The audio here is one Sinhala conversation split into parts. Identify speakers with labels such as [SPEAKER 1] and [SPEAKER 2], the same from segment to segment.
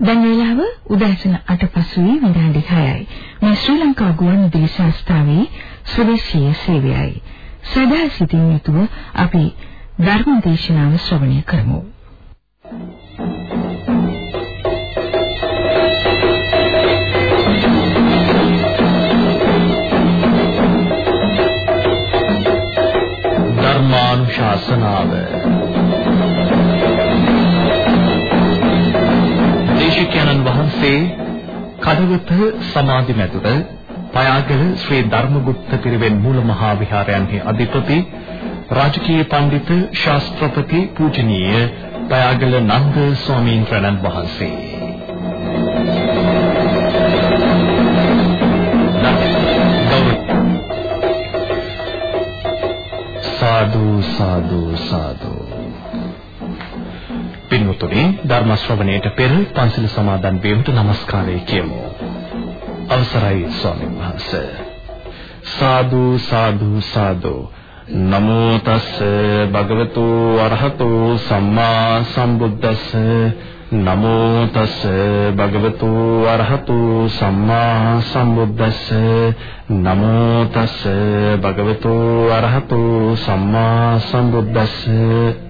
[SPEAKER 1] දැන් වේලාව උදෑසන 8 පසුවී විනාඩි 6යි. මේ ශ්‍රී ලංකා ගුවන්විදුලි සංස්ථාවේ ස්වදේශීය සේවයයි. සදා සිටින් යුතුව අපි ධර්ම දේශනාව ශ්‍රවණය කරමු.
[SPEAKER 2] ධර්මානුශාසනාව දේශිකානන් වහන්සේ කඩවත සමාධි මැදුර පයාගල ශ්‍රී ධර්මගුප්ත පිරිවෙන් මූල මහා විහාරයන්හි අධිපති රාජකීය පඬිතු ශාස්ත්‍රපති පූජනීය පයාගල නන්ද ස්වාමීන් වහන්සේ. සාදු සාදු සාදු. පින්වතුනි ධර්ම ශ්‍රවණයට පෙර පන්සල සමාදන් වීමට নমස්කාරය කියමු. අවසරයි ස්වාමීන් වහන්සේ. සාදු සාදු සාදු. නමෝ තස් භගවතු අරහතෝ සම්මා සම්බුද්දස්ස. නමෝ තස් භගවතු අරහතු සම්මා සම්බුද්දස්ස. නමෝ තස් භගවතු අරහතු සම්මා සම්බුද්දස්ස.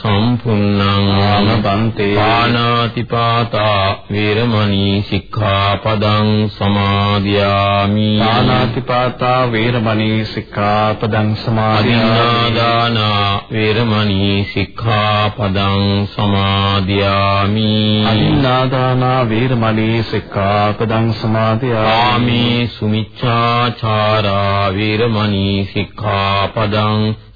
[SPEAKER 3] සම්පුන්නං
[SPEAKER 2] ආමබන්තේ
[SPEAKER 3] පානාතිපාතා වේරමණී සික්ඛාපදං සමාදියාමි.
[SPEAKER 2] පානාතිපාතා වේරමණී සික්ඛාපදං
[SPEAKER 3] සමාදියාමි. වේරමණී සික්ඛාපදං සමාදියාමි.
[SPEAKER 2] අනිනාදානා වේරමණී සික්ඛාපදං සමාදියාමි.
[SPEAKER 3] සුමිච්ඡාචාරා වේරමණී සික්ඛාපදං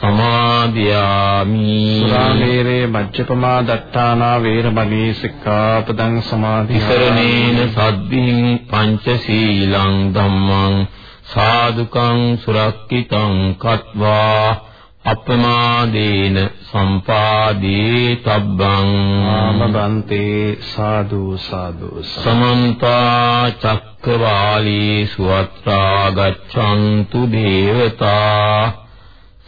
[SPEAKER 3] සමාදියාමි.
[SPEAKER 2] සුරාමේරේ මජ්ජපමා දත්තානා වේරමණී සික්ඛාපදං සමාදියාමි.
[SPEAKER 3] සද්දින් පංචශීලං ධම්මං සාදුකං සුරක්කිතං කତ୍වා අපමාදේන සම්පාදී තබ්බං.
[SPEAKER 2] ආමබන්තේ සාදු සාදු.
[SPEAKER 3] සමන්ත චක්කවාලී සුවත්‍රා ගච්ඡන්තු දේවතා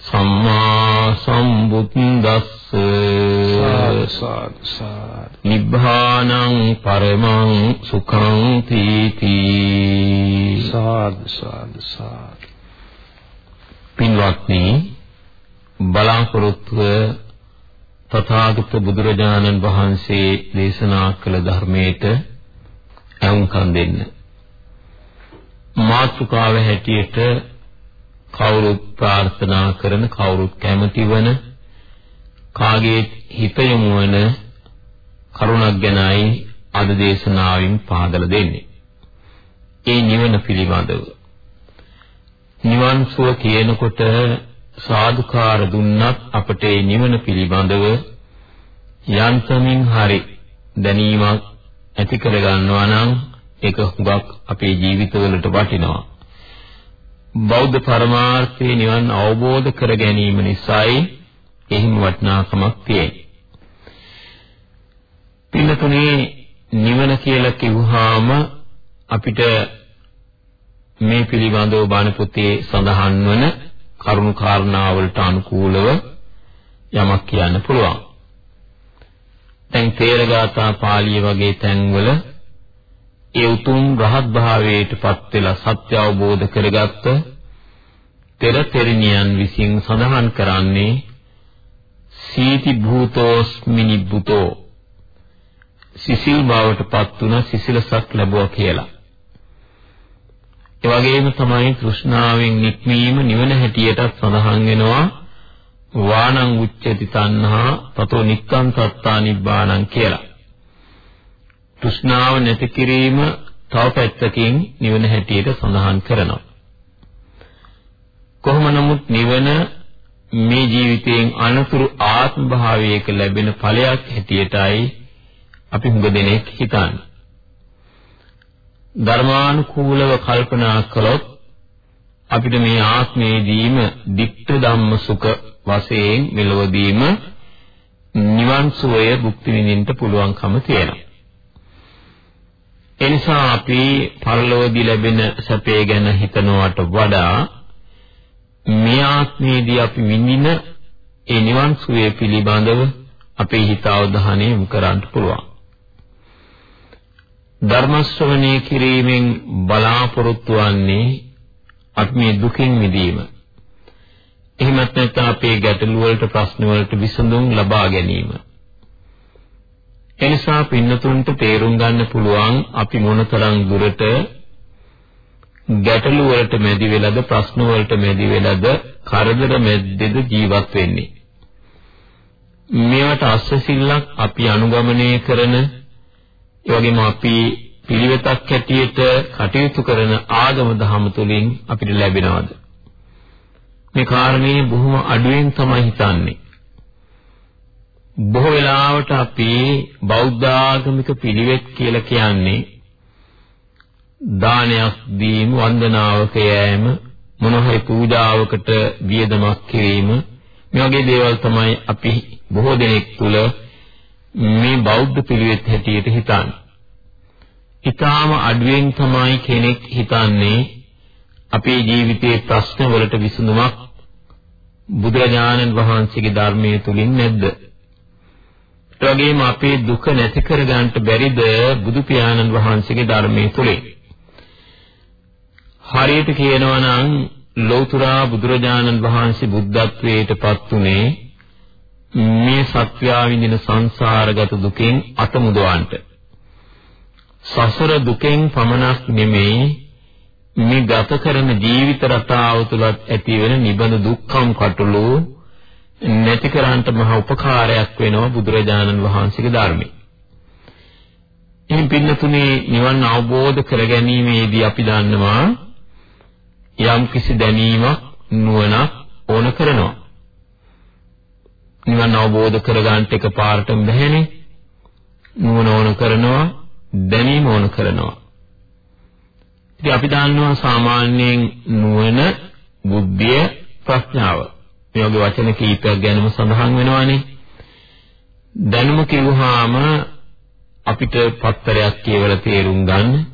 [SPEAKER 3] සම්මා සම්බුද්දස්ස නිබ්බානං පරමං සුඛං තීති.
[SPEAKER 2] සාදු සාදු සාදු.
[SPEAKER 3] පින්වත්නි බලාපොරොත්තුව තථාගත බුදුරජාණන් වහන්සේ දේශනා කළ ධර්මයට අනුකම් දෙන්න. මාතුකාව හැටියට කවුරුත් ප්‍රාර්ථනා කරන කවුරුත් කැමති වන කාගේ හිත යොමු වන කරුණක් ගැනයි අද දේශනාවෙන් පාදලා දෙන්නේ. ඒ නිවන පිළිබඳව. නිවන් සුව කියනකොට සාදුකාර දුන්නත් අපට ඒ නිවන පිළිබඳව යන්තමින් හරි දැනීමක් ඇති කර ගන්නවා නම් ඒක හුඟක් අපේ ජීවිතවලට වටිනවා. බෞද්ධ පරමාර්ථයේ නිවන් අවබෝධ කර ගැනීම නිසායි එහෙම වටිනාකමක් තියෙන්නේ. පින්නතුනේ නිවන කියලා කිව්වහම අපිට මේ පිළිබඳව බණ පොතේ සඳහන් වන කරුණු කාරණාවලට අනුකූලව යමක් කියන්න පුළුවන්. දැන් තේරගාථා පාළිය වගේ තැන්වල ඒ උතුම් රහත් භාවයට පත් වෙලා සත්‍ය අවබෝධ කරගත්ත තෙර තෙරණියන් විසින් සඳහන් කරන්නේ සීති භූතෝස්මිනි බුතෝ සිසිල් බවට පත් වුණ සිසිලසක් ලැබුවා කියලා. ඒ වගේම තමයි තෘෂ්ණාවෙන් නික්මීම නිවන හැටියටත් සඳහන් වෙනවා වාණං උච්චති තණ්හා තතෝ නික්ඛං සත්තා නිබ්බාණං කියලා. තෘෂ්ණාව නැති කිරීම තව පැත්තකින් නිවන හැටියට සඳහන් කරනවා. කොහොම නමුත් නිවන මේ ජීවිතයෙන් අනතුරු ආත්ම භාවයක ලැබෙන ඵලයක් හැටියටයි අපි හුඟ දෙනෙක් හිතන්නේ. ධර්මානුකූලව කල්පනා කළොත් අපිට මේ ආත්මයේදීම ditta ධම්ම සුඛ වශයෙන් මෙලොවදීම නිවන් සුවය භුක්ති විඳින්න පුළුවන්කම තියෙනවා. එනිසා අපි පරලෝකදී ලැබෙන සැපේ ගැන හිතනවට වඩා මේ ආත්මයේදී අපි විඳින ඒ නිවන් සුවය පිළිබඳව අපේ හිත අවධානය යොමු කරන්න පුළුවන්. ධර්ම ශ්‍රවණය කිරීමෙන් බලාපොරොත්තු වන්නේ අපි මේ දුකින් මිදීම. එහෙමත් නැත්නම් අපේ ගැටලු වලට ප්‍රශ්න වලට විසඳුම් ලබා ගැනීම. එනිසා පින්නතුන්ට තේරුම් ගන්න පුළුවන් අපි මොනතරම් දුරට ගැටලු වලට මැදි වෙලාද ප්‍රශ්න වලට මැදි වෙලාද කරදර මැද්දේද ජීවත් වෙන්නේ. මේවට අස්සසිල්ලක් අපි අනුගමනය කරන ඒ වගේම අපි පිළිවෙතක් හැටියට කටයුතු කරන ආගම දහම තුළින් අපිට ලැබෙනවද? මේ කාරණේ බොහොම අඩුවෙන් තමයි හිතන්නේ. බොහෝ වෙලාවට අපි බෞද්ධ ආගමික පිළිවෙත් කියලා කියන්නේ දානයක් දීම, වන්දනාවක යෑම, මොන හරි පූජාවකට වියදමක් කිරීම මේ වගේ දේවල් තමයි අපි බොහෝ දෙනෙක් තුල මේ බෞද්ධ පිළිවෙත් හැටියට හිතන්නේ. ඊටාම අඩුවෙන් තමයි කෙනෙක් හිතන්නේ අපේ ජීවිතයේ ප්‍රශ්න වලට විසඳුමක් බුදුරජාණන් වහන්සේගේ ධර්මයේ තුලින් නැද්ද? ඒ වගේම අපේ දුක නැති කර ගන්නට බැරිද බුදු පියාණන් වහන්සේගේ ධර්මයේ තුලින්? හරියට කියනවා නම් ලෞතර බුදුරජාණන් වහන්සේ බුද්ධත්වයට පත් උනේ මේ සත්‍යා විඳින සංසාරගත දුකෙන් අත මුදවන්නට. සසර දුකෙන් පමණක් නෙමෙයි මේ ගත කරන ජීවිත රටාව තුළත් ඇතිවෙන නිබඳ දුක්ඛම් කටළු නැති කරන්නට මහ උපකාරයක් වෙනවා බුදුරජාණන් වහන්සේගේ ධර්මයේ. ඉතින් පින්නතුනේ නිවන් අවබෝධ කර ගැනීමේදී අපි දන්නවා යම් කිසි දැනීමක් නුවණක් ඕන කරනවා. නිවන් අවබෝධ කරගන්නට එකපාරටම බැහැනේ. නුවණ ඕන කරනවා, දැනීම ඕන කරනවා. ඉතින් අපි දන්නවා සාමාන්‍යයෙන් නුවණ, බුද්ධිය, ප්‍රඥාව. මේ වගේ වචන කීපයක් ගැනම සඳහන් වෙනවානේ. දැනුම කිව්වහම අපිට පත්තරයක් කියවලා තේරුම් ගන්න,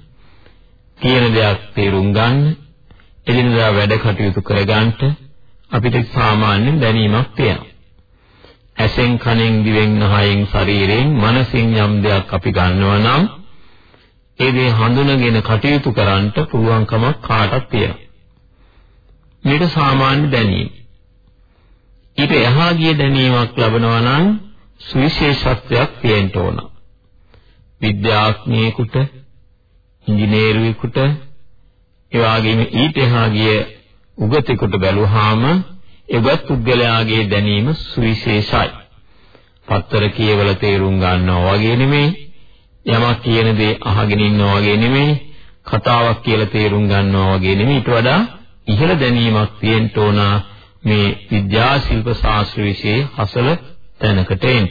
[SPEAKER 3] කියන දෙයක් තේරුම් ගන්න, එදිනදා වැඩ කටයුතු කරගන්නට අපිට සාමාන්‍ය දැනීමක් තියෙනවා. ඇසෙන් කනෙන් දිවෙන් නහයෙන් ශරීරයෙන් මනසින් යම් දෙයක් අපි ගන්නවා නම් ඒ දේ හඳුනගෙන කටයුතු කරන්නට පුළුවන්කමක් කාටත් තියෙනවා. මේක සාමාන්‍ය දැනීම. ඊට එහා ගිය දැනීමක් ලබනවා නම් සුවිශේෂත්වයක් තියෙන්න ඕන. විද්‍යාඥයෙකුට, ඉංජිනේරුවෙකුට, ඒ වගේම ඊට එහා ගිය උගතෙකුට බැලුවාම එවත් පුද්ගලයාගේ දැනීම සුවිශේෂයි. පත්තර කියවලා තේරුම් ගන්නවා වගේ නෙමෙයි. යමක් කියන දේ අහගෙන ඉන්නවා වගේ නෙමෙයි. කතාවක් කියලා තේරුම් ගන්නවා වගේ නෙමෙයි. ඊට වඩා ඉහළ දැනීමක් තියෙන්න ඕන මේ විද්‍යා ශිල්ප ශාස්ත්‍ර વિશે හසල තැනකට එන්න.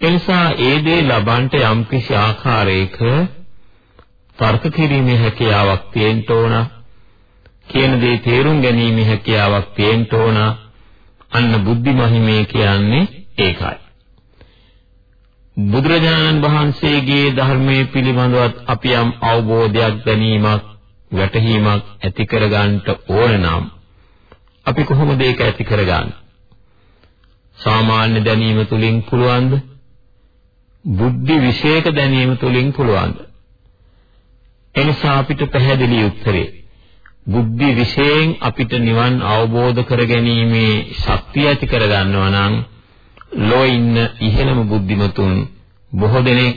[SPEAKER 3] එනිසා ඒ දේ ලබන්නට යම්කිසි ආකාරයක තර්ක කිරීමේ හැකියාවක් තියෙන්න ඕන. කියන දේ තේරුම් ගැනීමේ හැකියාවක් තියෙන්න ඕන. අන්න බුද්ධි මහිමේ කියන්නේ ඒකයි. බුදුරජාණන් වහන්සේගේ ධර්මයේ පිළිබඳව අපි යම් අවබෝධයක් ගැනීමක් වැටහීමක් ඇති කරගන්නට ඕන නම් අපි කොහොමද ඒක ඇති කරගන්නේ? සාමාන්‍ය දැනීම තුලින් පුළුවන්ද? බුද්ධි විශේෂක දැනීම තුලින් පුළුවන්ද? එනිසා අපිට පැහැදිලි උත්තරේ බුද්ධි විශේෂයෙන් අපිට නිවන් අවබෝධ කරගැනීමේ ශක්තිය ඇති කරගන්නවා නම් ලෝ ඉන්න ඉහළම බුද්ධිමතුන් බොහෝ දෙනෙක්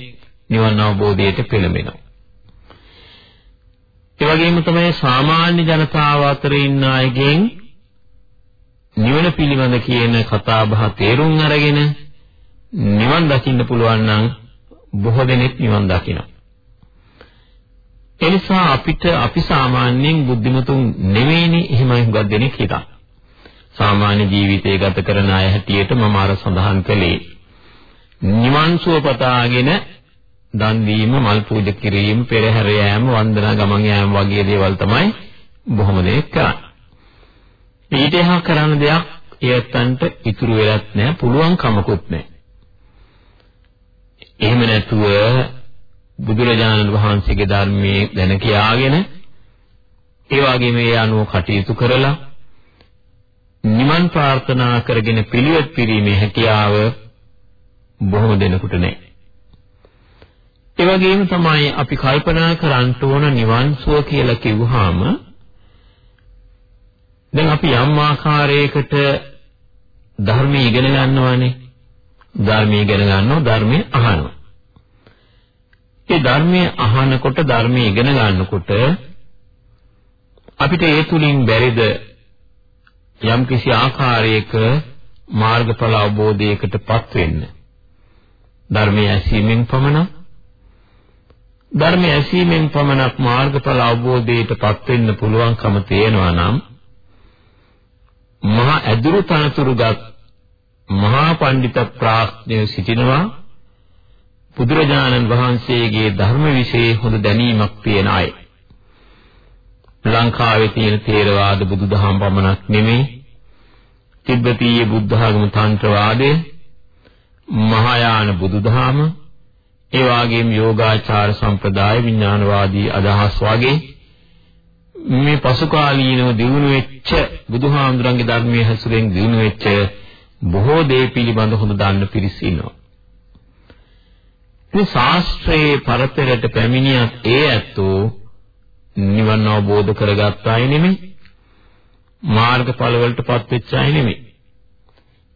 [SPEAKER 3] නිවන් අවබෝධයට පෙළඹෙනවා. ඒ වගේම තමයි සාමාන්‍ය ජනතාව අතර ඉන්න අයගෙන් නිවන පිළිබඳ කියන කතා බහ තේරුම් අරගෙන නිවන් දකින්න පුළුවන් නම් බොහෝ දෙනෙක් නිවන් දකිනවා. එනිසා අපිට අපි සාමාන්‍යයෙන් බුද්ධිමතුන් නෙවෙයිනේ එහෙමයි හුඟක් දෙනෙක් හිතන්නේ. සාමාන්‍ය ජීවිතය ගත කරන අය හැටියට මම අර සඳහන් කළේ නිවන් සුව පතාගෙන දන් දීම, මල් පූජා කිරීම, පෙරහැර යෑම, වන්දනා ගමන් යෑම වගේ දේවල් තමයි බොහොම දෙනෙක් කරන්නේ. ඊට එහා කරන්න දෙයක් එයත්න්ට ඉතුරු වෙලත් නැහැ, පුළුවන් කමකුත් නැහැ. එහෙම නැතුව බුදුරජාණන් වහන්සේගේ ධර්මයේ දැන කියාගෙන ඒ වගේම ඒ අනුව කටයුතු කරලා නිවන් ප්‍රාර්ථනා කරගෙන පිළිවෙත් පිරීමේ හැකියාව බොහොම දෙනෙකුට නැහැ. ඒ වගේම තමයි අපි කල්පනා කරන්න ඕන නිවන් සුව කියලා කිව්වහම දැන් අපි යම් ආකාරයකට ධර්මයේ ඉගෙන ගන්නවානේ. ධර්මයේ ඉගෙන ගන්නවා ධර්මයේ අහනවා. ඒ ධර්මයේ අහනකොට ධර්මයේ ඉගෙන ගන්නකොට අපිට ඒ තුලින් බැරිද යම්කිසි ආකාරයක මාර්ගඵල අවබෝධයකටපත් වෙන්න ධර්මයේ ඇසීමෙන් පමණක් ධර්මයේ ඇසීමෙන් පමණක් මාර්ගඵල අවබෝධයටපත් වෙන්න පුළුවන්කම තියෙනවා නම් මහා ඇදුරු තනතුරුගත් මහා පඬිත ප්‍රාඥය සිටිනවා බුදුරජාණන් වහන්සේගේ ධර්ම વિશે හොඳ දැනීමක් තියෙන අය. ලංකාවේ තියෙන තේරවාද බුදුදහම පමණක් නෙමෙයි තිබ්බතීය බුද්ධ ආගම තන්ත්‍රවාදය මහායාන බුදුදහම ඒ වගේම යෝගාචාර සම්ප්‍රදාය විඥානවාදී අදහස් වගේ මේ පසුකාලීනව දිනු වෙච්ච බුදුහාමුදුරන්ගේ ධර්මයේ හැසුරෙන් දිනු වෙච්ච බොහෝ දේ පිළිබඳ හොඳ දන්න පිරිස ඉන්නවා. මේ ශාස්ත්‍රයේ පරතරයට පැමිණියත් ඒ ඇත්තෝ නිවන් අවබෝධ කරගත් අය නෙමෙයි. මාර්ගඵල වලටපත් වෙච්ච අය නෙමෙයි.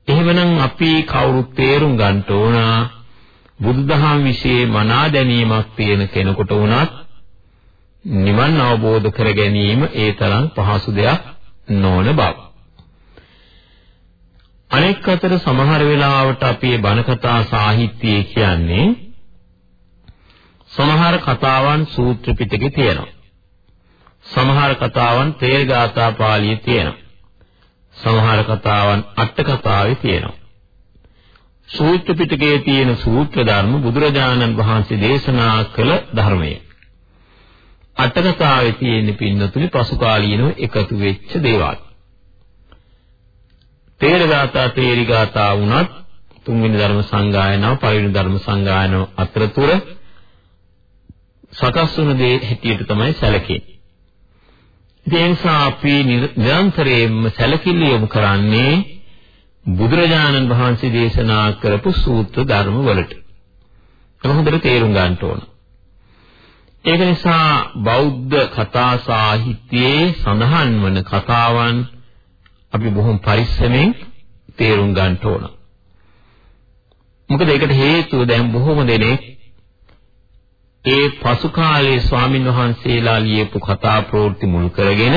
[SPEAKER 3] එහෙමනම් අපි කවුරුත් තේරුම් ගන්න ඕන බුදුදහම વિશે මනා දැනීමක් තියෙන කෙනෙකුට වුණත් නිවන් අවබෝධ කර ගැනීම ඒ තරම් පහසු දෙයක් නොවන බව. අනෙක් අතර සමහර වෙලාවට අපි බණ කතා සාහිත්‍යය කියන්නේ සමහර කතාවන් සූත්‍ර පිටකේ තියෙනවා. සමහර කතාවන් තේල් ගාථා පාළියේ තියෙනවා. සමහර කතාවන් අට කතාවේ තියෙනවා. සූත්‍ර පිටකයේ තියෙන සූත්‍ර ධර්ම බුදුරජාණන් වහන්සේ දේශනා කළ ධර්මය. අට කතාවේ තියෙන පින්නතුනි පසුකාලීනව එකතු වෙච්ච දේවල්. තේරගාථා තේරිගාථා වුණත් තුන්වෙනි ධර්ම සංගායනාව පළවෙනි ධර්ම සංගායනාව අතරතුර සකස් වුණ දේ හැටියට තමයි සැලකෙන්නේ. ඒ නිසා අපි නිරන්තරයෙන්ම සැලකිලි යොමු කරන්නේ බුදුරජාණන් වහන්සේ දේශනා කරපු සූත්‍ර ධර්ම වලට. ඒක හොඳට තේරුම් ගන්න ඕන. ඒක නිසා බෞද්ධ කතා සාහිත්‍යයේ සඳහන් වන කතාවන් අපි බොහොම පරිස්සමෙන් තේරුම් ගන්න ඕන. මොකද ඒකට හේතුව දැන් බොහොම දෙනෙක් ඒ පසු කාලයේ ස්වාමින් වහන්සේලා ලියපු කතා ප්‍රවෘත්ති මුල් කරගෙන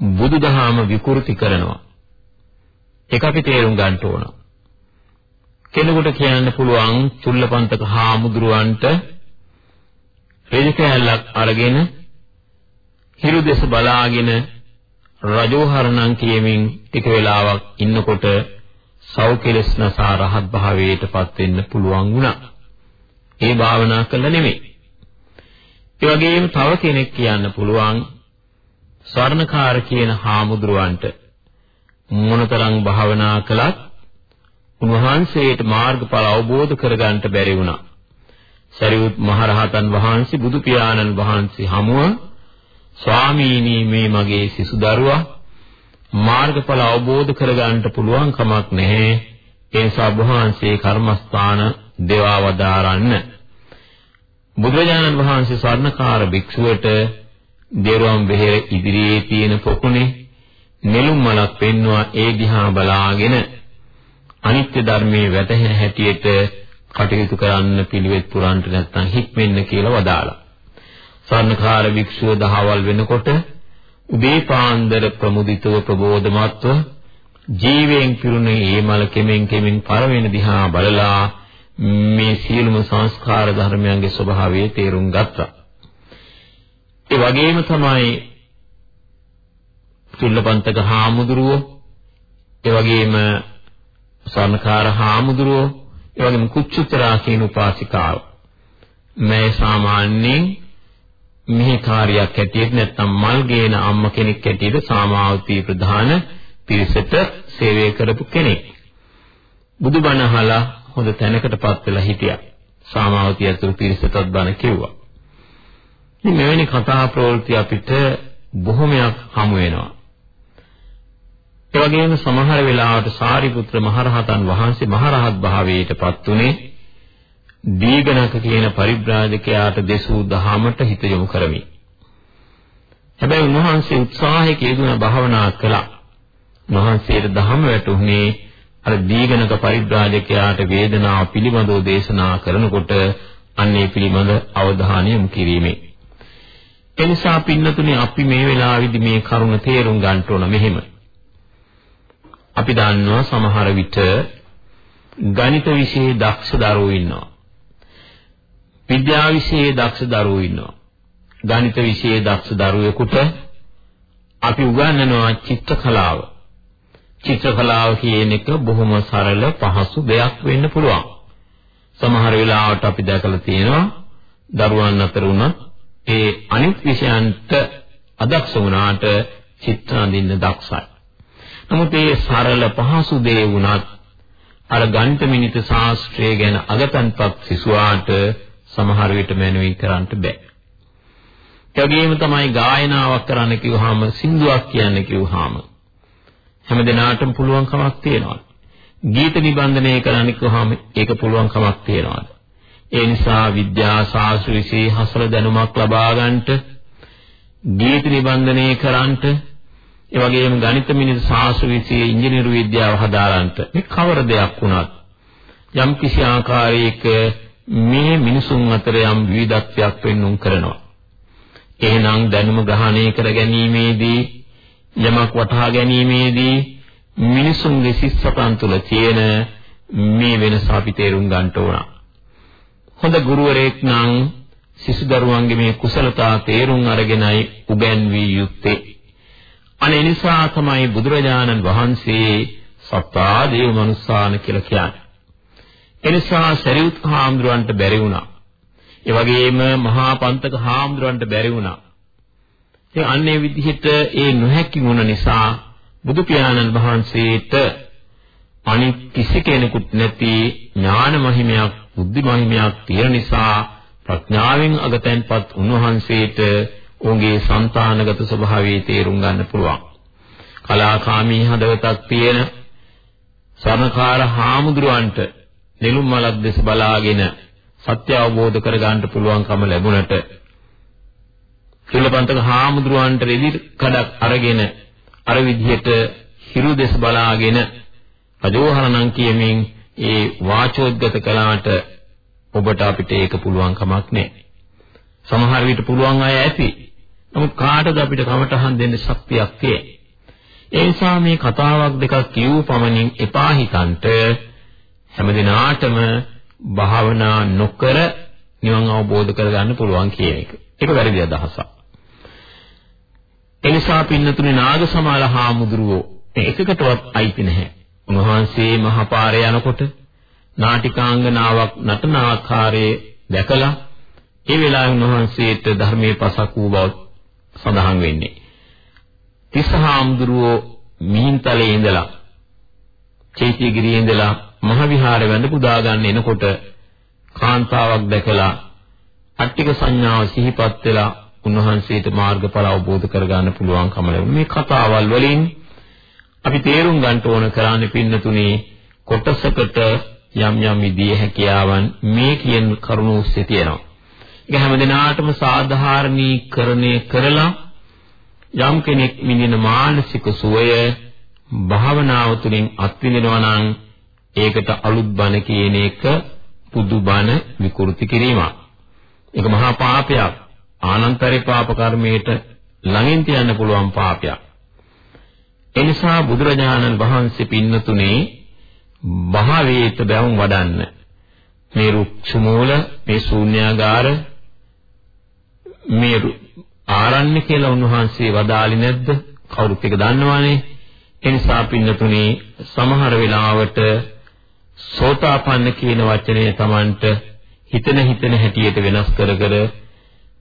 [SPEAKER 3] බුදුදහම විකෘති කරනවා. ඒක අපි තේරුම් ගන්න ඕන. කෙනෙකුට කියන්න පුළුවන් චුල්ලපන්තක හාමුදුරුවන්ට රෙදිකැලක් අරගෙන හිරු දෙස බලාගෙන රජෝහරණම් කියමින් ටික වෙලාවක් ඉන්නකොට සෞඛලස් නසා රහත් භාවයටපත් වෙන්න පුළුවන් වුණා. ඒ භාවනා කළා නෙමෙයි. ඒ වගේම තව කෙනෙක් කියන්න පුළුවන් ස්වර්ණකාර කියන හාමුදුරුවන්ට මොනතරම් භාවනා කළත් උන්වහන්සේට මාර්ගඵල අවබෝධ කරගන්නට බැරි වුණා. සරියුත් මහරහතන් වහන්සේ බුදු පියාණන් වහන්සේ හමුව ස්වාමීනි මේ මගේ සිසු දරුවා මාර්ගඵල අවබෝධ කරගන්නට පුළුවන් කමක් නැහැ. ඒ නිසා වහන්සේ කර්මස්ථාන දේවා වදාරන්න. බුදුරජාණන් වහන්සේ ස්වර්ණකාර භික්ෂුවට දේරුවම් බෙහෙර ඉදිරියේ තියෙන පොකුණේ නෙළුම් මලක් පෙන්වුවා ඒ දිහා බලාගෙන අනිත්‍ය ධර්මයේ වැටහෙන හැටියට කටයුතු කරන්න පිළිවෙත් පුරන්ට නැත්නම් හික්මෙන්න කියලා වදාලා. ස්වර්ණකාර භික්ෂුව දහවල් වෙනකොට උදේ පාන්දර ප්‍රමුදිතව ප්‍රබෝධමත්ව ජීවයෙන් පිරුණේ ඒ මල කෙමෙන් කෙමෙන් පරවෙන දිහා බලලා මේ සියලුම සංස්කාර ධර්මයන්ගේ ස්වභාවය තේරුම් ගත්තා. ඒ වගේම තමයි චුල්ලපන්තක හාමුදුරුවෝ ඒ වගේම සර්ණකාර හාමුදුරුවෝ ඒ වගේම කුච්චුතරා කියන උපාසිකාව මේ සාමාන්‍යයෙන් මෙහි කාර්යයක් ඇටියෙත් නැත්නම් මල් ගේන අම්ම කෙනෙක් ඇටියෙද සාමාවතී ප්‍රධාන පිරිසට සේවය කරපු කෙනෙක්. බුදුබණ අහලා හොඳ තැනකටපත් වෙලා හිටියා. සාමාවතී ඇතුළු පිරිසටත් බණ කිව්වා. ඉතින් මෙවැනි කතා ප්‍රවෘත්ති අපිට බොහොමයක් හමු වෙනවා. ඒ වගේම සමහර වෙලාවට සාරිපුත්‍ර මහරහතන් වහන්සේ මහරහත් භාවයටපත් උනේ දීගණක කියන පරිබ්‍රාජකයාට දෙසූ දහමට හිත යොමු කරමි. හැබැයි උන්වහන්සේ උත්සාහයක යෙදුණ භාවනා කළා. උන්වහන්සේට දහම වැටුනේ අර දීගණක පරිබ්‍රාජකයාට වේදනාව පිළිබඳව දේශනා කරනකොට අන්නේ පිළිබඳ අවධානය යොමු කිරීමේ. එනිසා පින්නතුනේ අපි මේ වෙලාවේදී මේ කරුණ තේරුම් ගන්න ඕන මෙහෙම. අපි දන්නවා සමහර විට ගණිත විෂයේ දක්ෂ දරුවෝ ඉන්නවා. විද්‍යා විෂයේ දක්ෂ දරුවෝ ඉන්නවා. ගණිත විෂයේ දක්ෂ දරුවෙකුට අපි උගන්වනවා චිත්‍ර කලාව. චිත්‍ර කලාව කියන එක බොහොම සරල පහසු දෙයක් වෙන්න පුළුවන්. සමහර වෙලාවට අපි දැකලා තියෙනවා දරුවන් අතර උනත් ඒ අනිත් විෂයන්ට අදක්ෂ වුණාට චිත්‍ර අඳින්න දක්ෂයි. නමුත් ඒ සරල පහසු දේ වුණත් අර ගණිත මිනිත ශාස්ත්‍රය ගැන අගතන්පත් සිසුවාට සමහර විට මැනුවී කරන්න බෑ. ඒ වගේම තමයි ගායනාවක් කරන්න කිව්වහම සින්දුවක් කියන්න කිව්වහම හැම දිනාටම පුළුවන් කමක් තියෙනවා. ගීත නිබන්ධනය කරන්න කිව්වහම ඒක පුළුවන් කමක් තියෙනවා. ඒ නිසා විද්‍යා ශාස්ත්‍ර විෂයේ හසල දැනුමක් ලබා ගන්නට ගීත නිබන්ධනය කරන්නට ඒ වගේම ගණිත මිනිස් ශාස්ත්‍ර විෂයේ ඉංජිනේරු විද්‍යාව හදාරන්නට මේ කවර දෙයක් වුණත් යම් කිසි ආකාරයක මේ මිනිසුන් අතර යම් විවිධත්වයක් පෙන්වුම් කරනවා. එහෙනම් දැනුම ග්‍රහණය කර ගැනීමේදී යමක් වටහා ගැනීමේදී මිනිසුන්ගේ සිස්සතන් තුළ තියෙන මේ වෙනස අපි තේරුම් ගන්න ඕන. හොඳ ගුරුවරයෙක් නම් සිසු දරුවන්ගේ මේ කුසලතා තේරුම් අරගෙනයි උගන්විය යුත්තේ. අනේ නිසා තමයි බුදුරජාණන් වහන්සේ සත්තා දේව මනුස්සාන කියලා කියන්නේ. එනිසා සරියුත් හාමුදුරන්ට බැරි වුණා. ඒ වගේම මහා පන්තක හාමුදුරන්ට බැරි වුණා. ඉතින් අන්නේ විදිහට ඒ නොහැකි වුණ නිසා බුදු පියාණන් වහන්සේට අනිත් කිසි කෙනෙකුට නැති ඥාන මහිමයක් බුද්ධි මහිමයක් තියෙන නිසා ප්‍රඥාවෙන් අගතෙන්පත් උන්වහන්සේට ඔහුගේ సంతානගත ස්වභාවය තේරුම් ගන්න පුළුවන්. කලාකාමී හදවතක් තියෙන සමකාර හාමුදුරුවන්ට නෙළුම් මලක් දෙස බලාගෙන සත්‍ය අවබෝධ කර ගන්නට පුළුවන්කම ලැබුණට කුලපන්තක හාමුදුරුවන්ට රෙදි කඩක් අරගෙන අර විදිහට හිරු දෙස බලාගෙන අදෝහරණම් කියමින් ඒ වාචෝද්ගත කලාට ඔබට අපිට ඒක පුළුවන් කමක් නැහැ. සමහර විට පුළුවන් අය ඇති. නමුත් කාටද අපිට කමටහන් දෙන්න ශක්තියක් තියෙන්නේ? ඒ නිසා මේ කතාවක් දෙකක් කියූ පමණින් එපා හිතන්ට හැමදිනාටම භාවනා නොකර නිවන් අවබෝධ කරගන්න පුළුවන් කියන එක. ඒක වැරදි අදහසක්. එනිසා පින්නතුනේ නාගසමාල හාමුදුරුවෝ එකකටවත් අයිති නැහැ. උන්වහන්සේ මහපාරේ යනකොට නාටිකාංගනාවක් නටන ආකාරයේ දැකලා ඒ වෙලාවේ උන්වහන්සේට ධර්මයේ පසක් වූ බව සඳහන් වෙන්නේ. තිස්ස හාමුදුරුවෝ මිහින්තලේ ඉඳලා චෛත්‍යගිරියේ ඉඳලා මහ විහාරේ වැඳ පුදා ගන්න එනකොට කාන්තාවක් දැකලා අට්ටික සංඥාව සිහිපත් වෙලා උන්වහන්සේට මාර්ගඵල අවබෝධ කරගන්න පුළුවන්කම ලැබුණා. මේ කතාවල් වලින් අපි තේරුම් ගන්න ඕන කරන්නේ පින්නතුනේ කොටසකට යම් යම් විදියේ හැකියාවන් මේ කියන කරුණු ඔස්සේ තියෙනවා. ඒක හැමදිනාටම සාධාරණීකරණය කරලා යම් කෙනෙක් මිනින මානසික සුවය භාවනාව තුළින් අත්විඳිනවා නම් ඒකට අලුත් බණ කියන එක පුදු බණ විකෘති කිරීමක්. ඒක මහා පාපයක්. ආනන්තරේ පාප කර්මයට ළඟින් තියන්න පුළුවන් පාපයක්. එනිසා බුදුරජාණන් වහන්සේ පින්නතුනේ භාවේත බැවුම් වඩන්න මේ රුක්ෂ මූල මේ ශූන්‍යාගාර මේ ආරණ්‍ය කියලා උන්වහන්සේ වදාළි නැද්ද කවුරුත් එක දන්නවනේ එනිසා පින්නතුනේ සමහර වෙලාවට සෝතාපන්න කියන වචනය Tamanට හිතන හිතන හැටියට වෙනස් කර කර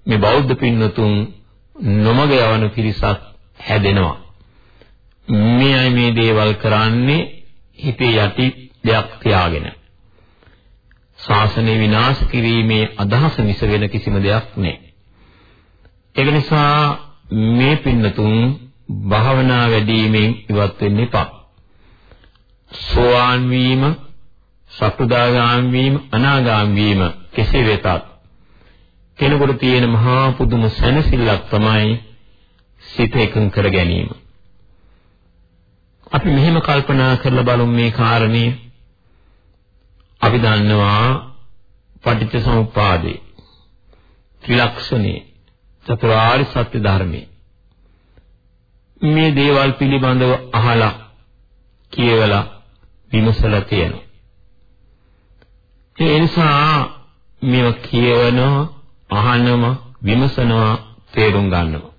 [SPEAKER 3] මේ බෞද්ධ පින්නතුන් නොමග යවන පිරිසක් හැදෙනවා. මේ අය මේ දේවල් කරන්නේ හිතේ යටි දෙයක් තියාගෙන. ශාසනය විනාශ කිරීමේ අදහස මිස වෙන කිසිම දෙයක් නැහැ. ඒක නිසා මේ පින්නතුන් භාවනා වැඩිමෙන් ඉවත් වෙන්න එපා. සෝවාන් වීම, සකෘදාගාම වීම, අනාගාම වීම කෙසේ වෙතත් කෙනෙකුට තියෙන මහා පුදුම සැනසෙල්ලක් තමයි සිත එකඟ කර ගැනීම. අපි මෙහෙම කල්පනා කරලා බලමු මේ කාරණේ. අපි දන්නවා පටිච්ච සමුප්පාදේ ත්‍රිලක්ෂණේ චතුරාර්ය සත්‍ය ධර්මයේ. මේ දේවල් පිළිබඳව අහලා කියවලා විමසලා තියෙනවා. ඒ නිසා මේවා කියවනවා අහනවා විමසනවා තේරුම් ගන්නවා.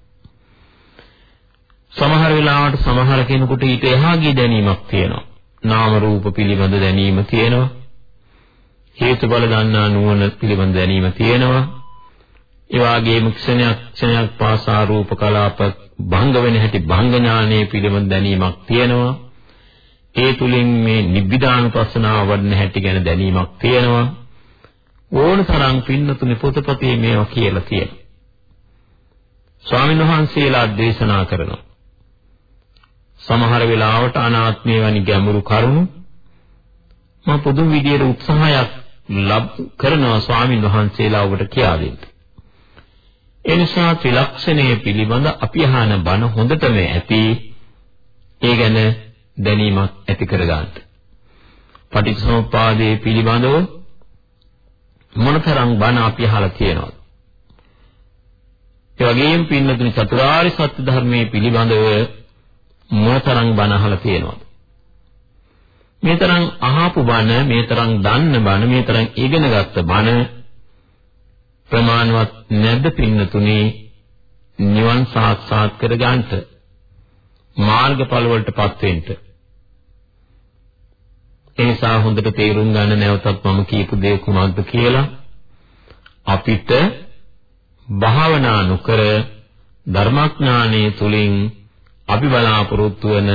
[SPEAKER 3] සමහර වෙලාවට සමහර කෙනෙකුට ඊට එහා ගිය දැනීමක් තියෙනවා. නාම රූප පිළිබඳ දැනීම තියෙනවා. හේතුඵල දන්නා නුවණ පිළිබඳ දැනීම තියෙනවා. ඒ වගේම ක්ෂණයක් ක්ෂණයක් පාසා රූප කලාප භංග වෙන හැටි භංග ඥානයේ පිළිබඳ දැනීමක් තියෙනවා ඒ තුලින් මේ නිබ්බිදානුපස්සනාව වඩන හැටි ගැන දැනීමක් තියෙනවා ඕන තරම් පින්නතුනේ පොතපතේ මේවා කියලා තියෙනවා. ස්වාමීන් වහන්සේලා දේශනා කරනවා. සමහර වෙලාවට අනාත්මය වැනි ගැඹුරු කරුණු මම පොදු විදියට උත්සාහයක් ලබ් කරනවා ස්වාමීන් වහන්සේලා ඔබට කියා දෙන්න. ඒ නිසා ත්‍රිලක්ෂණය පිළිබඳ අපි අහන බණ හොඳටම ඇති. ඒ ගැන දැනීමක් ඇති කරගන්න. පටිච්චසමුප්පාදයේ පිළිබඳව මොනතරම් බණ අපි අහලා තියෙනවද? ඒ වගේම පින්නතුනි චතුරාර්ය සත්‍ය ධර්මයේ පිළිබඳව මොනතරම් බණ අහලා තියෙනවද? මේ තරම් අහපු බණ, මේ තරම් දන්න බණ, මේ තරම් ඉගෙනගත්ත බණ ප්‍රමාණවත් නැද්ද පින්නතුනි? නිවන් සාක්ෂාත් කර ගන්නට මාර්ගඵල වලටපත් වෙන්න ඒ නිසා හොඳට තේරුම් ගන්න නැවතත් මම කියපු දේ කුමක්ද කියලා අපිට භාවනා නොකර ධර්මඥානයේ තුලින් අපි බලාපොරොත්තු වෙන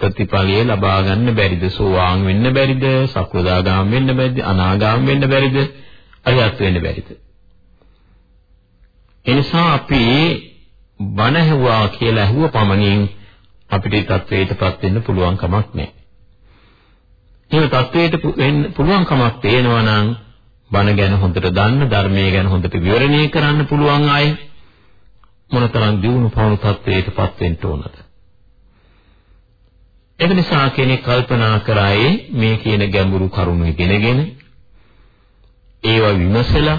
[SPEAKER 3] ප්‍රතිඵලය ලබා ගන්න බැරිද? සෝවාන් වෙන්න බැරිද? සක්‍රදාගාම වෙන්න බැරිද? අනාගාම වෙන්න බැරිද? අරියත් වෙන්න බැරිද? එනිසා අපි බණ ඇහුවා කියලා ඇහුව පමණින් අපිට ඒ தത്വයටපත් වෙන්න පුළුවන් කමක් නැහැ. ඒ தത്വයට වෙන්න පුළුවන් කමක් තේනවා නම් බණ ගැන හොඳට දන්න ධර්මයේ ගැන හොඳට විවරණය කරන්න පුළුවන් අය මොනතරම් දියුණු පවුණු தത്വයටපත් වෙන්න ඕනද? ඒක නිසා කෙනෙක් කල්පනා කරායේ මේ කියන ගැඹුරු කරුණු ඉගෙනගෙන ඒවා විමසලා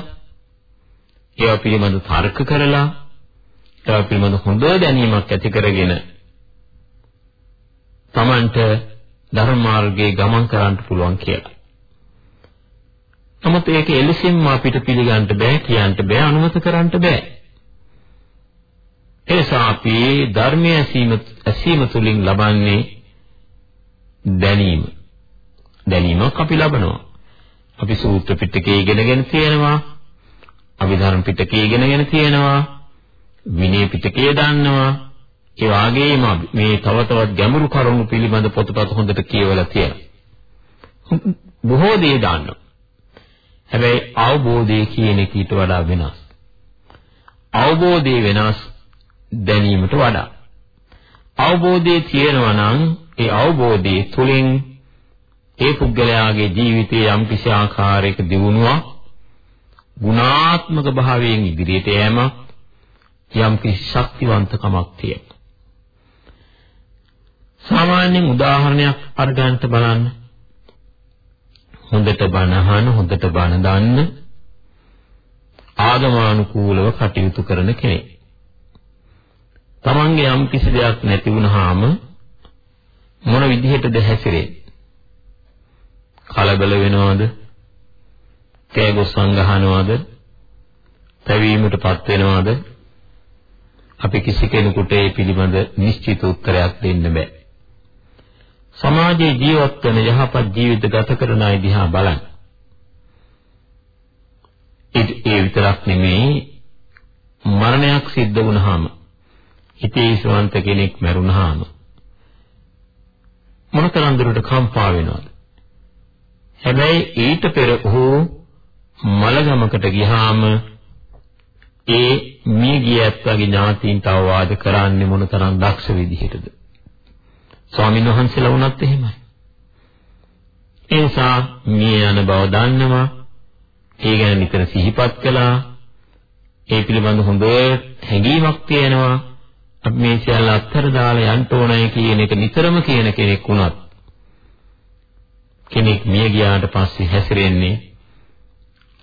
[SPEAKER 3] ඒවා පිළිබඳ තර්ක කරලා ඒවා පිළිබඳ හොඳ දැනීමක් ඇති කරගෙන Tamanට ධර්ම මාර්ගයේ ගමන් කරන්න පුළුවන් කියලා. නමුත් ඒක එලෙසින්ම අපිට පිළිගන්න බෑ කියන්න බෑ අනුමත කරන්න බෑ. එනිසා අපි ධර්මයේ ඇසීම ඇසීම තුලින් ලබන්නේ දැනීම. දැනීමක් අපි ලබනවා. අපි සූත්‍ර පිටකේ ඉගෙනගෙන තියෙනවා. අපි ධර්ම පිටකේ ඉගෙනගෙන තියෙනවා. විනය පිටකේ දන්නවා. ඒ වගේම මේ තව තවත් ගැඹුරු කරුණු පිළිබඳ පොතපත හොඳට කියවලා තියෙනවා. බොහෝ දේ දන්නවා. හැබැයි අවබෝධය කියන එක ඊට වඩා වෙනස්. අවබෝධය වෙනස් දැනීමට වඩා. අවබෝධය තියෙනවා නම් ඒ අවබෝධය තුළින් ඒ පුද්ගලයාගේ ජීවිතයේ යම් කිසි ආකාරයක දියුණුවක් ගුණාත්මක භාවයෙන් ඉදිරියට යෑම යම් කිසි ශක්තිවන්තකමක් තියෙනවා. සාමාන්‍යයෙන් උදාහරණයක් අරගන්න බලන්න. හොඳට බණ අහන හොඳට බණ දන්න ආගමානුකූලව කටයුතු කරන කෙනෙක්. Tamange යම් කිසි දෙයක් නැති වුනහම මොන විදිහටද හැසිරෙන්නේ? කලබල වෙනවද? කෑගොස්සන් ගහනවද? පැවීමටපත් වෙනවද? අපි කිසි කෙනෙකුට ඒ පිළිබඳ නිශ්චිත උත්තරයක් දෙන්න බෑ. සමාජයේ ජීවත් වෙන යහපත් ජීවිත ගත කරන අය දිහා බලන්න. ඒ විතරක් නෙමෙයි මරණයක් සිද්ධ වුණාම හිතේසවන්ත කෙනෙක් මැරුණාම මොනතරම් දුරට කම්පා වෙනවද? හැබැයි ඊට පෙර ඔහු මලගමකට ගියාම ඒ මිය ගිය ඇත්තගේ ඥාතීන්ට අවවාද කරන්නේ මොනතරම් දක්ෂ විදිහටද? ස්වාමීන් වහන්සේලා වුණත් එහෙමයි. ඒ නිසා මිය යන බව දන්නවා. ඒ ගැන නිතර සිහිපත් කළා. ඒ පිළිබඳ හොඳ හැඟීමක් තියෙනවා. අපි මේ සියල්ල අත්තර දාලා යන්න ඕනයි කියන එක නිතරම කියන කෙනෙක් වුණත් කෙනෙක් මිය ගියාට පස්සේ හැසිරෙන්නේ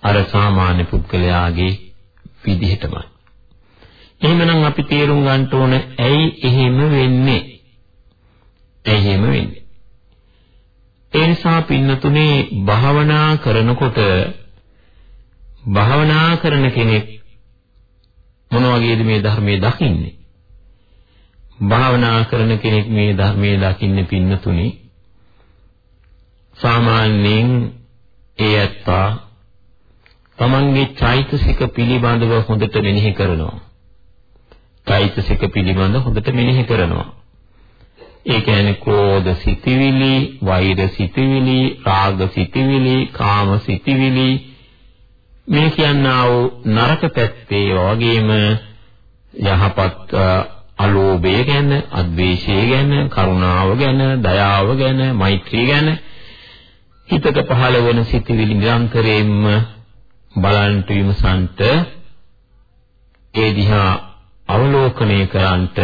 [SPEAKER 3] අර සාමාන්‍ය පුද්ගලයාගේ විදිහටමයි. එහෙමනම් අපි තේරුම් ගන්න ඕන ඇයි එහෙම වෙන්නේ? එහෙම වෙන්නේ. ඒ නිසා පින්නතුනේ භාවනා කරනකොට භාවනා කරන කෙනෙක් මොන වගේද මේ ධර්මයේ දකින්නේ? භාවනා කරන කෙනෙක් මේ ධර්මයේ දකින්නේ පින්නතුනේ සාමාන්‍යයෙන් ඒ ඇත්තා තමන්ගේ චෛතසික පිළිබඳව හොඳට මෙනෙහි කරනවා. චෛතසික පිළිබඳ හොඳට මෙනෙහි කරනවා. ඒ කියන්නේ ක්‍රෝධ සිතිවිලි, වෛර සිතිවිලි, රාග සිතිවිලි, කාම සිතිවිලි මේ කියනා වූ නරක පැත්තේ වගේම යහපත් අලෝභය ගැන, අද්වේෂය ගැන, කරුණාව ගැන, දයාව ගැන, මෛත්‍රිය ගැන හිතට පහළ වෙන සිතිවිලි නිරන්තරයෙන්ම බලන්ට විමසන්ට ඒ දිහා අවලෝකනය කරන්ට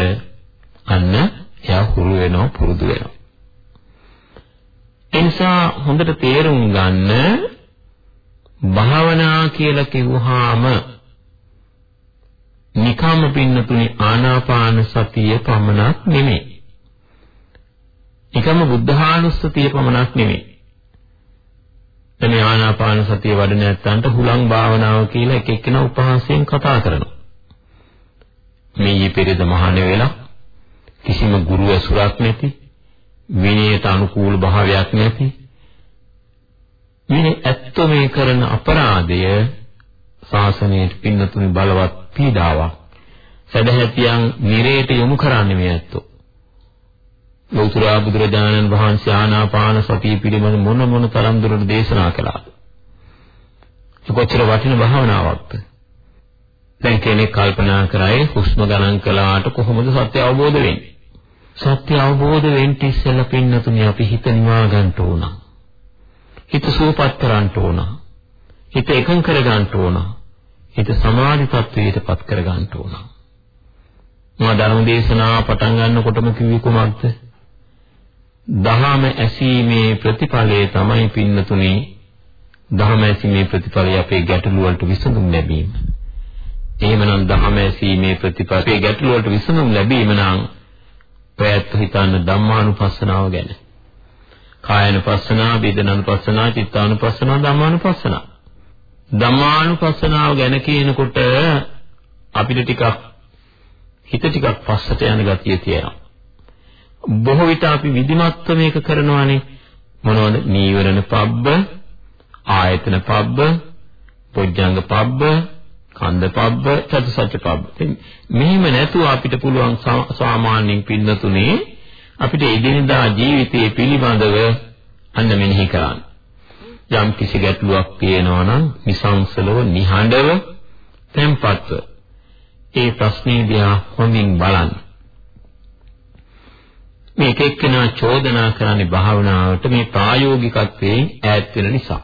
[SPEAKER 3] අන්න එයා හුරු වෙනවා පුරුදු වෙනවා. ඒ නිසා හොඳට තේරුම් ගන්න භාවනා කියලා කිව්වහම නිකම්ම පින්නතුනි ආනාපාන සතිය පමණක් නෙමෙයි. නිකම්ම බුද්ධානුස්සතිය පමණක් නෙමෙයි. එනේ ආනාපාන සතිය වඩන නැත්තන්ට හුලං භාවනාව කියලා එක එක්කෙනා උපහාසයෙන් කතා කරනවා. මේ පෙරේද මහාන වෙලා කිසිම ගුරු ඇසුරක් නැති විනයට අනුකූල භාවයක් නැති මේ ඇත්ත මේ කරන අපරාධය ශාසනයේ පින්නතුනි බලවත් පීඩාවක් සදහැතියන් නිරේට යොමු කරන්නේ මේ ඇත්තෝ ලෞතර බුදුරජාණන් වහන්සේ ආනාපාන සතිය පිළිබඳ මොන මොන තරම් දුරට දේශනා කළාද කොච්චර වටින භාවනාවක්ද දැන් කෙනෙක් කල්පනා කරයි හුස්ම ගණන් කළාට කොහොමද සත්‍ය අවබෝධ වෙන්නේ සත්‍ය අවබෝධ වෙන්න ඉස්සෙල්ලා පින්නතුනි අපි හිත නිවා ගන්න ඕන. හිත සූපත් කරන්න ඕන. හිත එකඟ කර ගන්න ඕන. හිත සමාධි තත්වයටපත් කර ගන්න ඕන. මා ධර්ම දේශනා පටන් ගන්නකොටම කිව්වේ කුමක්ද? දහම ඇසීමේ ප්‍රතිඵලය තමයි පින්නතුනි දහම ඇසීමේ ප්‍රතිඵලය අපේ ගැටලු වලට විසඳුම් ලැබීම. එහෙමනම් දහම ඇසීමේ ප්‍රතිඵලයේ ගැටලු වලට විසඳුම් ලැබීම නම් ඔයත් හිතන්න ධම්මානුපස්සනාව ගැන. කායනුපස්සනාව, වේදනානුපස්සනාව, චිත්තානුපස්සනාව, ධම්මානුපස්සනාව. ධම්මානුපස්සනාව ගැන කියනකොට අපිට ටිකක් හිත ටිකක් පස්සට යන ගතිය තියෙනවා. බොහෝ විට අපි විධිමත්ව මේක කරනවානේ මොනවද? නීවරණ පබ්බ, ආයතන පබ්බ, පොඥංග පබ්බ, කන්ද පබ්බ, චතුසත්‍ය පබ්බ. මෙහෙම නැතුව අපිට පුළුවන් සාමාන්‍යයෙන් පින්නතුනේ අපිට එදිනදා ජීවිතයේ පිළිබඳව අන්න මෙනෙහි කරන්න. යම් කිසි ගැටලුවක් තියෙනවා නම් නිසංසලව නිහඬව tempatව ඒ ප්‍රශ්නේ දිහා හොඳින් බලන්න. මේක එක්කෙනා චෝදනා කරන්නේ භාවනාවට මේ ප්‍රායෝගිකත්වයෙන් ඈත් වෙන නිසා.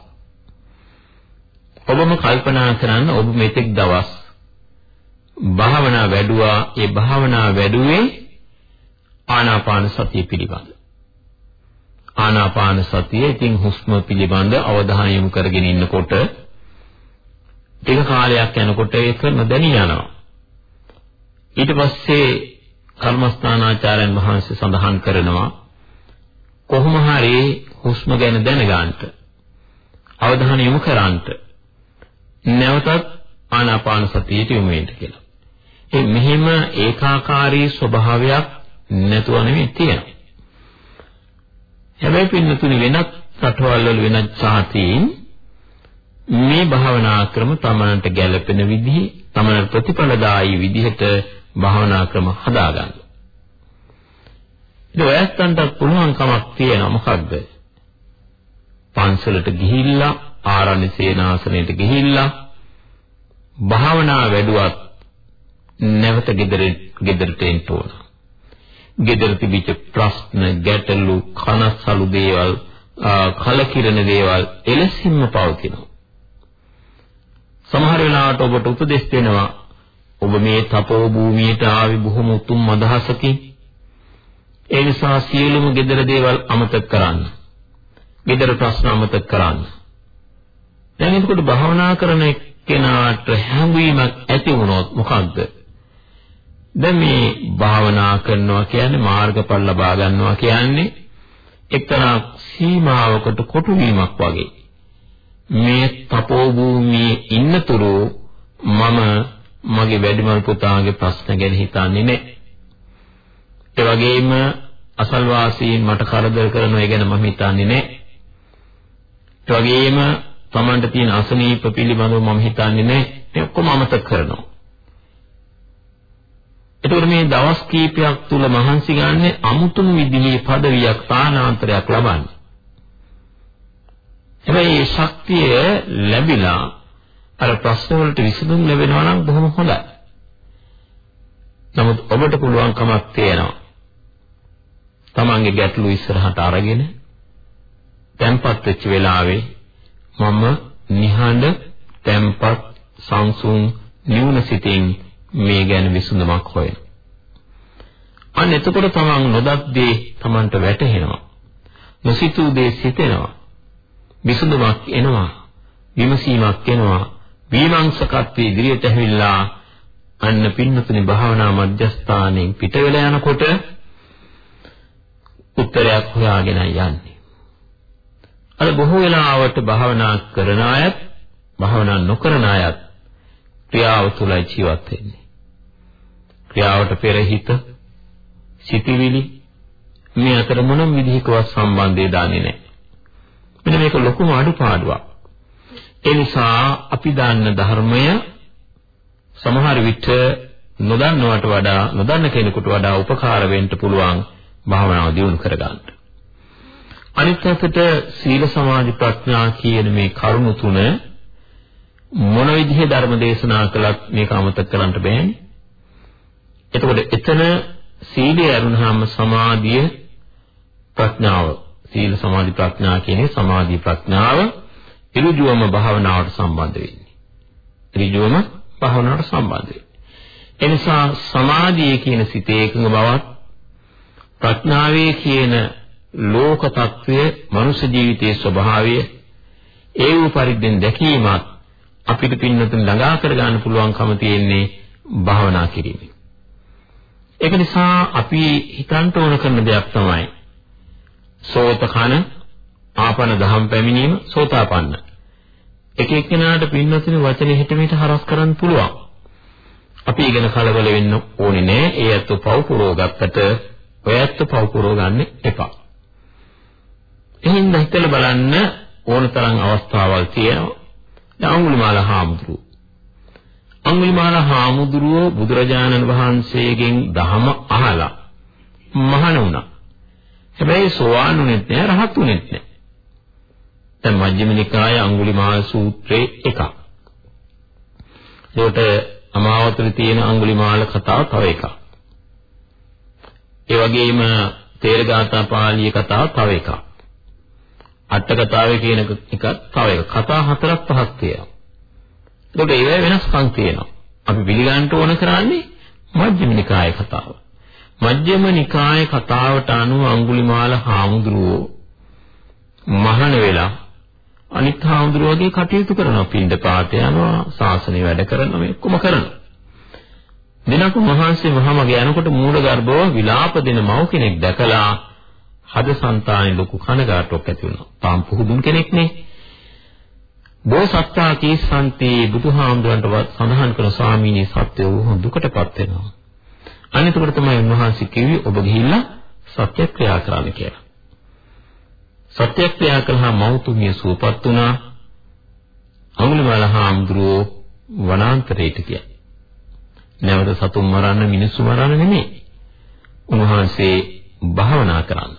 [SPEAKER 3] ඔබම කල්පනා කරන්න ඔබ මෙතෙක් දවස් භාවනා වැඩුවා ඒ භාවනා වැඩුවේ ආනාපාන සතිය පිළිබඳ. ආනාපාන සතිය ඉතින් හුස්ම පිළිබඳ අවධානය යොමු කරගෙන ඉන්නකොට ටික කාලයක් යනකොට ඒක නොදැනී යනවා. ඊට පස්සේ කර්මස්ථානාචාර්යන් වහන්සේ සඳහන් කරනවා කොහොම හරි හුස්ම ගැන දැනගන්න අවධානය යොමු කරන්නට නැවතත් ආනාපාන සතියට යොමු වෙන්න කියලා. ඒ මෙහෙම ඒකාකාරී ස්වභාවයක් නැතුව නෙමෙයි තියෙන්නේ. හැබැයි පින්නතුනි වෙනත් රටවල් වල වෙනත් සාතීන් මේ භාවනා ක්‍රම තමනට ගැළපෙන විදිහ, තමනට ප්‍රතිඵලදායී විදිහට භාවනා ක්‍රම හදාගන්න. ඉතින් ඔයස්තන්ට පුළුවන් කමක් තියෙනවා මොකද්ද? පන්සලට ගිහිල්ලා ආරණ්‍ය සේනාසනයට ගිහිල්ලා භාවනා වැඩුවත් නැවත ගෙදර ගෙදරට එන්න ඕන. ගෙදර තිබිච්ච ප්‍රශ්න, ගැටලු, කනස්සලු දේවල්, කලකිරෙන දේවල් එලෙසින්ම පවතිනවා. සමහර වෙලාවට ඔබට උපදෙස් දෙනවා ඔබ මේ තපෝ භූමියට ආවේ බොහොම උතුම් අදහසකින්. ඒ නිසා සියලුම gedara දේවල් අමතක කරන්න. gedara ප්‍රශ්න අමතක කරන්න. දැන් එතකොට භාවනා කරන කෙනාට හැඟීමක් ඇති වුණොත් මොකද්ද? දැන් මේ භාවනා කරනවා කියන්නේ මාර්ගඵල ලබා ගන්නවා කියන්නේ එක්තරා සීමාවකට කොටු වීමක් වගේ. මේ තපෝ භූමියේ ඉන්නතුරු මම මගේ වැඩිමල් පුතාගේ ප්‍රශ්න ගැන හිතන්නේ නැහැ. ඒ වගේම අසල්වාසීන් මට කරදර කරනවා ඒ ගැන මම හිතන්නේ නැහැ. ඒ වගේම Tamanට තියෙන අසනීප පිළිබඳව මම හිතන්නේ නැහැ. ඒ ඔක්කොම අමතක කරනවා. එතකොට මේ දවස් කීපයක් තුල මහන්සි ගන්න අමුතුම විදිහේ পদවියක් ස්ථානාන්තරයක් ලබන්නේ. හැබැයි මේ ශක්තිය ලැබිලා අර ප්‍රශ්න වලට විසඳුම් ලැබෙනවා නම් බොහොම හොඳයි. නමුත් ඔබට පුළුවන් කමක් තියෙනවා. තමන්ගේ ගැටලු ඉස්සරහට අරගෙන තැම්පත් වෙච්ච වෙලාවේ මම නිහඬ තැම්පත් සංසුන් නිවුන සිතින් මේ ගැන විසඳුමක් හොයන. අන්න එතකොට තමන් නොදත් දේ තමන්ට වැටහෙනවා. නොසිතූ දේ සිතෙනවා. විසඳුමක් එනවා. විමසීමක් එනවා. විමංශකත්වයේ ඉදිරියට ඇවිල්ලා අන්න පින්නතුනි භාවනා මධ්‍යස්ථානයෙන් පිට වෙලා යනකොට උත්තරයක් හොයාගෙන යන්නේ. අර බොහෝ වෙලාවට භාවනා කරන අයත් භාවනා නොකරන අයත් ක්‍රියාව තුලයි ජීවත් වෙන්නේ. ක්‍රියාවට පෙර හිත සිටිවිලි මේ අතර මොනම විදිහකවත් සම්බන්ධය දන්නේ නැහැ. මෙන්න මේක ලොකුම අඩුපාඩුවක්. ඒ නිසා අපි දන්න ධර්මය සමහර විට නොදන්නවට වඩා නොදන්න කෙනෙකුට වඩා උපකාර වෙන්න පුළුවන් භාවනාව දියුණු කරගන්න. අනිත් පැත්තට සීල සමාධි ප්‍රඥා කියන මේ කරුණු තුන මොන විදිහේ ධර්ම දේශනා කළත් මේක අමතක කරන්න බෑනේ. එතකොට එතන සීලය අරුණාම සමාධිය ප්‍රඥාව සීල සමාධි ප්‍රඥා කියන්නේ සමාධි ප්‍රඥාව ඍජුවම භාවනාවට සම්බන්ධ වෙන්නේ. ඍජුවම භාවනාවට සම්බන්ධ වෙන්නේ. එනිසා සමාධිය කියන සිතේ එකඟ බවත් ප්‍රඥාවේ කියන ලෝක తත්වය මනුෂ්‍ය ජීවිතයේ ස්වභාවය ඒ වූ පරිද්දෙන් දැකීමත් අපිට පින්නතුන් ළඟා කර ගන්න පුළුවන්කම තියෙන්නේ භාවනා කිරීමෙන්. ඒක නිසා අපි හිතන්න ඕන කරන දෙයක් තමයි සෝත කන ආපන දහම් පැමිණීම සෝතාපන්න. එක එක්කෙනාට පින්නතුනි වචනේ හිට මෙහෙට හරස් කරන්න පුළුවන්. අපි ඉගෙන කලබල වෙන්න ඕනේ නෑ. ඒ ඇත්ත පව් පුරව ගත්තට ඔය ඇත්ත පව් පුරව ගන්න එපා. එහෙනම් හිතලා බලන්න ඕන තරම් අවස්ථාවල් තියෙනවා. දැන් අඟුලිමාල හාමුදුරුවෝ අඟුලිමාල හාමුදුරුවෝ බුදුරජාණන් වහන්සේගෙන් ධහම අහලා මහාන වුණා. හැබැයි සෝවාන් වුණෙත් නෑ රහත් වුණෙත් නෑ. දැන් මජ්ක්‍ධිම නිකාය අඟුලිමාල සූත්‍රයේ එකක්. ඒකට අමාවතුලේ තියෙන අඟුලිමාල කතාව තව එකක්. ඒ වගේම තේරගාථා පාළිය කතාව තව එකක්. අට කතාවේ කියන එකක් තව එකක්. කතා හතරක් පහක් තියෙනවා. ඒකට ඒවැ වෙනස්කම් තියෙනවා. අපි පිළිගන්න ඕන කරන්නේ මජ්ක්‍ධිම නිකාය කතාව. මජ්ක්‍ධිම නිකාය කතාවට අනුව අඟුලිමාල හාමුදුරුවෝ මහාන වෙලා අනිත් හාමුදුරුවෝගේ කටයුතු කරනවා පින්ඳ පාත යනවා සාසනේ වැඩ කරනවා මේ ඔක්කොම කරනවා දිනක මහන්සිය මහමග යනකොට මූල ගර්භව විලාප දෙන මව් කෙනෙක් දැකලා හද సంతානේ ලොකු කනගාටුවක් ඇති වුණා. තාම පුහුදුන් කෙනෙක් නේ. බෝසත්තා කීසන්ති බුදුහාමුදුරන්ට සඳහන් කරන ස්වාමීනි සත්‍ය වූ දුකටපත් වෙනවා. අනිතකොට තමයි උන්වහන්සේ කිව්වේ ඔබ ගිහිල්ලා සත්‍යක්‍රියා කරන්න කියලා. සත්‍යක්‍රියා කළා මෞතුමිය සුවපත් වුණා. අඟුලිමාල හාමුදුරුවෝ වනාන්තරයට ගියා. නැවත සතුන් මරන්න මිනිස්සු මරන්න නෙමෙයි. උන්වහන්සේ භාවනා කරන්න.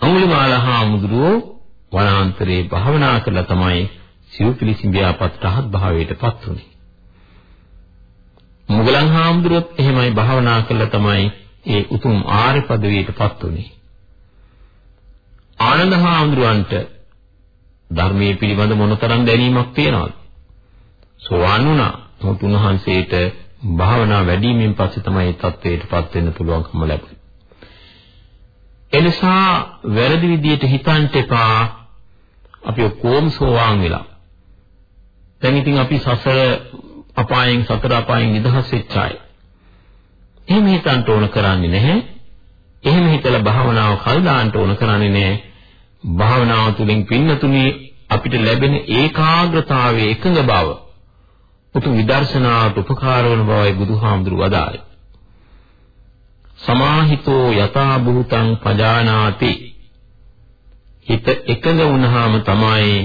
[SPEAKER 3] අඟුලිමාල හාමුදුරුවෝ වනාන්තරේ භාවනා කළා තමයි සිව්පිලිසිඹියාපත් රහත් භාවයටපත් උනේ. මුගලන් හාමුදුරුවොත් එහෙමයි භාවනා කළා තමයි ඒ උතුම් ආර්ය පදවියටපත් උනේ. ආනන්ද හාමුදුරුවන්ට ධර්මයේ පිළිබඳ මොනතරම් දැනීමක් තියෙනවද? සෝවාන් වුණා. මොහොත උන්වහන්සේට භාවනා වැඩිමෙන් පස්සේ තමයි තත්වයටපත් වෙන්න පුළුවන්කම ලැබුණේ. එනිසා වැරදි විදියට හිතන්න එපා. අපි ඔක්කොම සෝවාන් වෙලා. දැන් ඉතින් අපි සසර අපායෙන් සතර අපායෙන් නිදහස් වෙච්ච අය. එහෙම හිතන්න ඕන කරන්නේ නැහැ. එහෙම හිතලා භාවනාව කල් දාන්න ඕන කරන්නේ නැහැ. භාවනාව තුළින් පින්නතුනේ අපිට ලැබෙන ඒකාග්‍රතාවයේ එකඟ බව උතුම් විදර්ශනාවට උපකාර වන බවයි බුදුහාමුදුරුවෝ වදාළේ. සමාහිතෝ යථා භූතං පජානාති හිත එකඟ වුණාම තමයි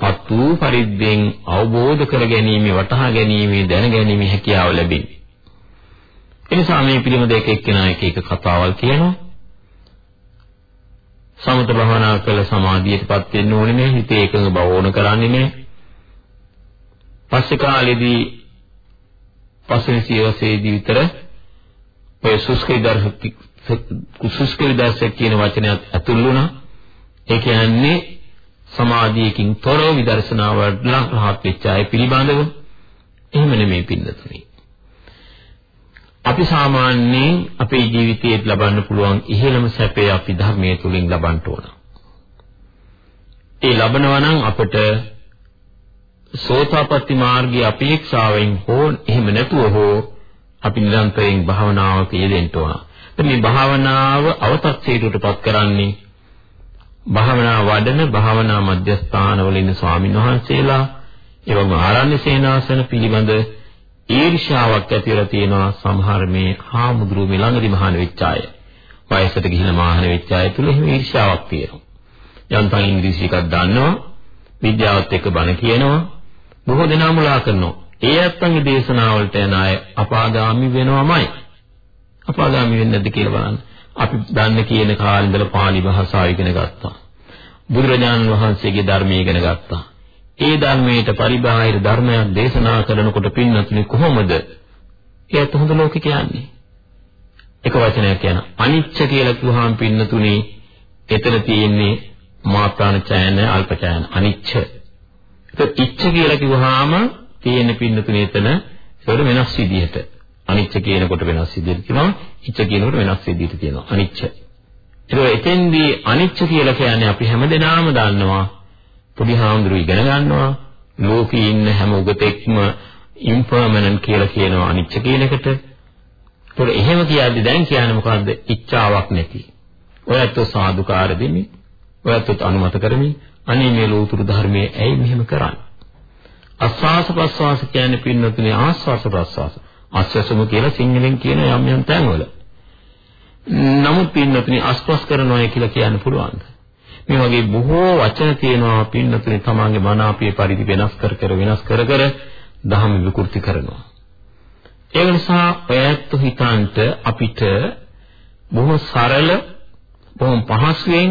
[SPEAKER 3] පත් වූ පරිද්දෙන් අවබෝධ කර ගැනීම වටහා ගැනීම දැන ගැනීම හැකියාව ලැබෙන්නේ. එනිසා මේ පිළිම දෙක එක්කෙනා එක එක කතාවල් කියනවා. සමත භාවනා කළ සමාධියටපත් වෙන්න ඕනේ නැහැ. හිතේ එකඟ බව ඕන කරන්නේ නැහැ. පස්සේ කාලෙදී පස්සේ සියවසේදී විතර ඔය සුස්කේ දර්ශක සුස්කේ දර්ශක කියන වචනයත් ඇතුල් වුණා. ඒ කියන්නේ සමාධියකින් තොරව විදර්ශනා වඩලා රහත් වෙච්ච අය පිළිබඳව එහෙම නෙමෙයි පින්නතුනි. අපි සාමාන්‍යයෙන් අපේ ජීවිතයේ ලබන්න පුළුවන් ඉහළම සැපය අපි ධර්මයේ තුලින් ලබන්න ඕන. ඒ ලබනවා නම් අපට සෝතාපට්ටි මාර්ගයේ අපේක්ෂාවෙන් හෝ එහෙම නැතුව හෝ අපි නිරන්තරයෙන් භාවනාවක යෙදෙන්න ඕන. මේ භාවනාව අවතක්සේරුවටපත් කරන්නේ භාවනා වඩන භාවනා මධ්‍යස්ථානවල ඉන්න ස්වාමින් වහන්සේලා එවම ආරණ්‍ය සේනාසන පිළිබඳ ඊර්ෂ්‍යාවක් ඇති වෙලා තියෙනවා සමහර මේ හාමුදුරුවෝ මේ ළඟදි මහාන වෙච්ච අය. වයසට ගිහින මහාන වෙච්ච අය තුල එහෙම ඊර්ෂ්‍යාවක් තියෙනවා. යන්තම් ඉංග්‍රීසි එකක් දන්නවා, විද්‍යාවත් එක්ක බණ කියනවා, බොහෝ දෙනා මුලා කරනවා. ඒ ඇත්තන්ගේ දේශනාවලට යන අය අපාගාමි වෙනවමයි. අපාගාමි වෙන්නේ නැද්ද කියලා බලන්න. අපි දන්න කියන කාලේ ඉඳලා පාලි භාෂාව ඉගෙන ගත්තා. බුදුරජාණන් වහන්සේගේ ධර්මය ඉගෙන ගත්තා. ඒ ධර්මයට පරිබාහිර ධර්මයක් දේශනා කරනකොට පින්නතුනි කොහොමද? ඒත් හොඳ ලෝකෙ කියන්නේ. එක වචනයක් කියන අනිච්ච කියලා කිව්වහම පින්නතුනි එතන තියෙන්නේ මාත්‍රාන ඡායන අල්ප ඡායන අනිච්ච. ඒක ඉච්ඡ කියලා කිව්වහම තියෙන පින්නතුනි එතන ඒක වෙනස් විදිහට. අනිච්ච කියනකොට වෙනස් විදිහට කියනවා ඉච්ඡ කියනකොට වෙනස් විදිහට කියනවා අනිච්ච. ඒක එතෙන්දී අනිච්ච කියලා කියන්නේ අපි හැමදෙනාම දන්නවා පොඩි හාමුදුරු ඉගෙන ගන්නවා ලෝකේ ඉන්න හැම උගතෙක්ම ඉම්පර්මනන්ට් කියලා කියනවා අනිච්ච කියන එකට. ඒතකොට එහෙම කියද්දි දැන් කියන්නේ මොකද්ද? ඉච්ඡාවක් නැති. ඔයත් සාදුකාර දෙමි. ඔයත් අනුමත කරමි. අනේ මේ ලෝතුරු ධර්මයේ ඇයි මෙහෙම කරන්නේ? ආස්වාස ප්‍රස්වාස කියන්නේ පින්නතුනේ ආස්වාස ප්‍රස්වාස. ආස්වාසම කියලා සිංහලෙන් කියන යම් යම් තැන්වල. නමුත් පින්නතුනේ අස්පස් කරනවා කියලා කියන්න පුළුවන්ද? මේ වගේ බොහෝ වචන තියෙනවා පින්නතුනේ තමන්ගේ මන අපේ පරිදි වෙනස් කර කර වෙනස් කර කර දහම විකෘති කරනවා. ඒ නිසා ඔයත් හිතන්ට අපිට බොහෝ සරල බොහොම පහසුවෙන්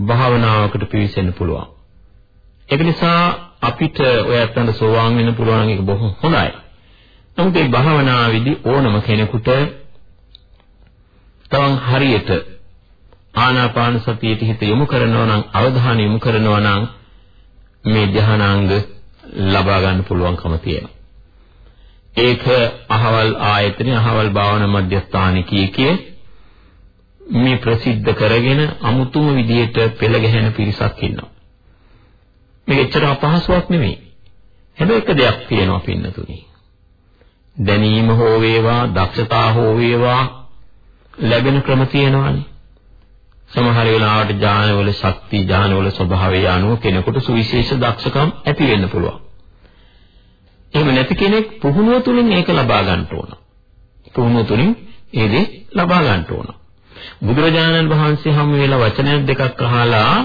[SPEAKER 3] භාවනාවකට පිවිසෙන්න පුළුවන්. ඒක නිසා අපිට ඔයත් අන්න සෝවාන් වෙන්න පුළුවන් එක බොහොම හොඳයි. නමුත් මේ භාවනාවේදී ඕනම කෙනෙකුට තවන් හරියට ආනාපාන සතියට හිත යොමු කරනවා නම් අවධානය යොමු කරනවා නම් මේ ධානාංග ලබා ගන්න පුළුවන්කම තියෙනවා. ඒක අහවල් ආයතන අහවල් භාවනා මධ්‍යස්ථාන කීකේ මේ ප්‍රසිද්ධ කරගෙන අමුතුම විදියට පෙළ ගැහෙන පිරිසක් ඉන්නවා. මේක එච්චර අපහසුයක් නෙමෙයි. හැබැයි එක දෙයක් තියෙනවා පින්නතුනි. දැනීම හෝ වේවා, දක්ෂතා හෝ වේවා ලැබෙන ක්‍රම තියෙනවානේ. සමහර වෙලාවට ඥානවල ශක්ති, ඥානවල ස්වභාවය අනුව කෙනෙකුට සුවිශේෂ දක්ෂකම් ඇති වෙන්න පුළුවන්. එහෙම නැති කෙනෙක් පුහුණුව තුලින් ඒක ලබා ගන්න ඕන. පුහුණුව තුලින් ඒ දේ ලබා ගන්න ඕන. බුදුරජාණන් වහන්සේ හැම වෙලාව වචනයක් දෙකක් අහලා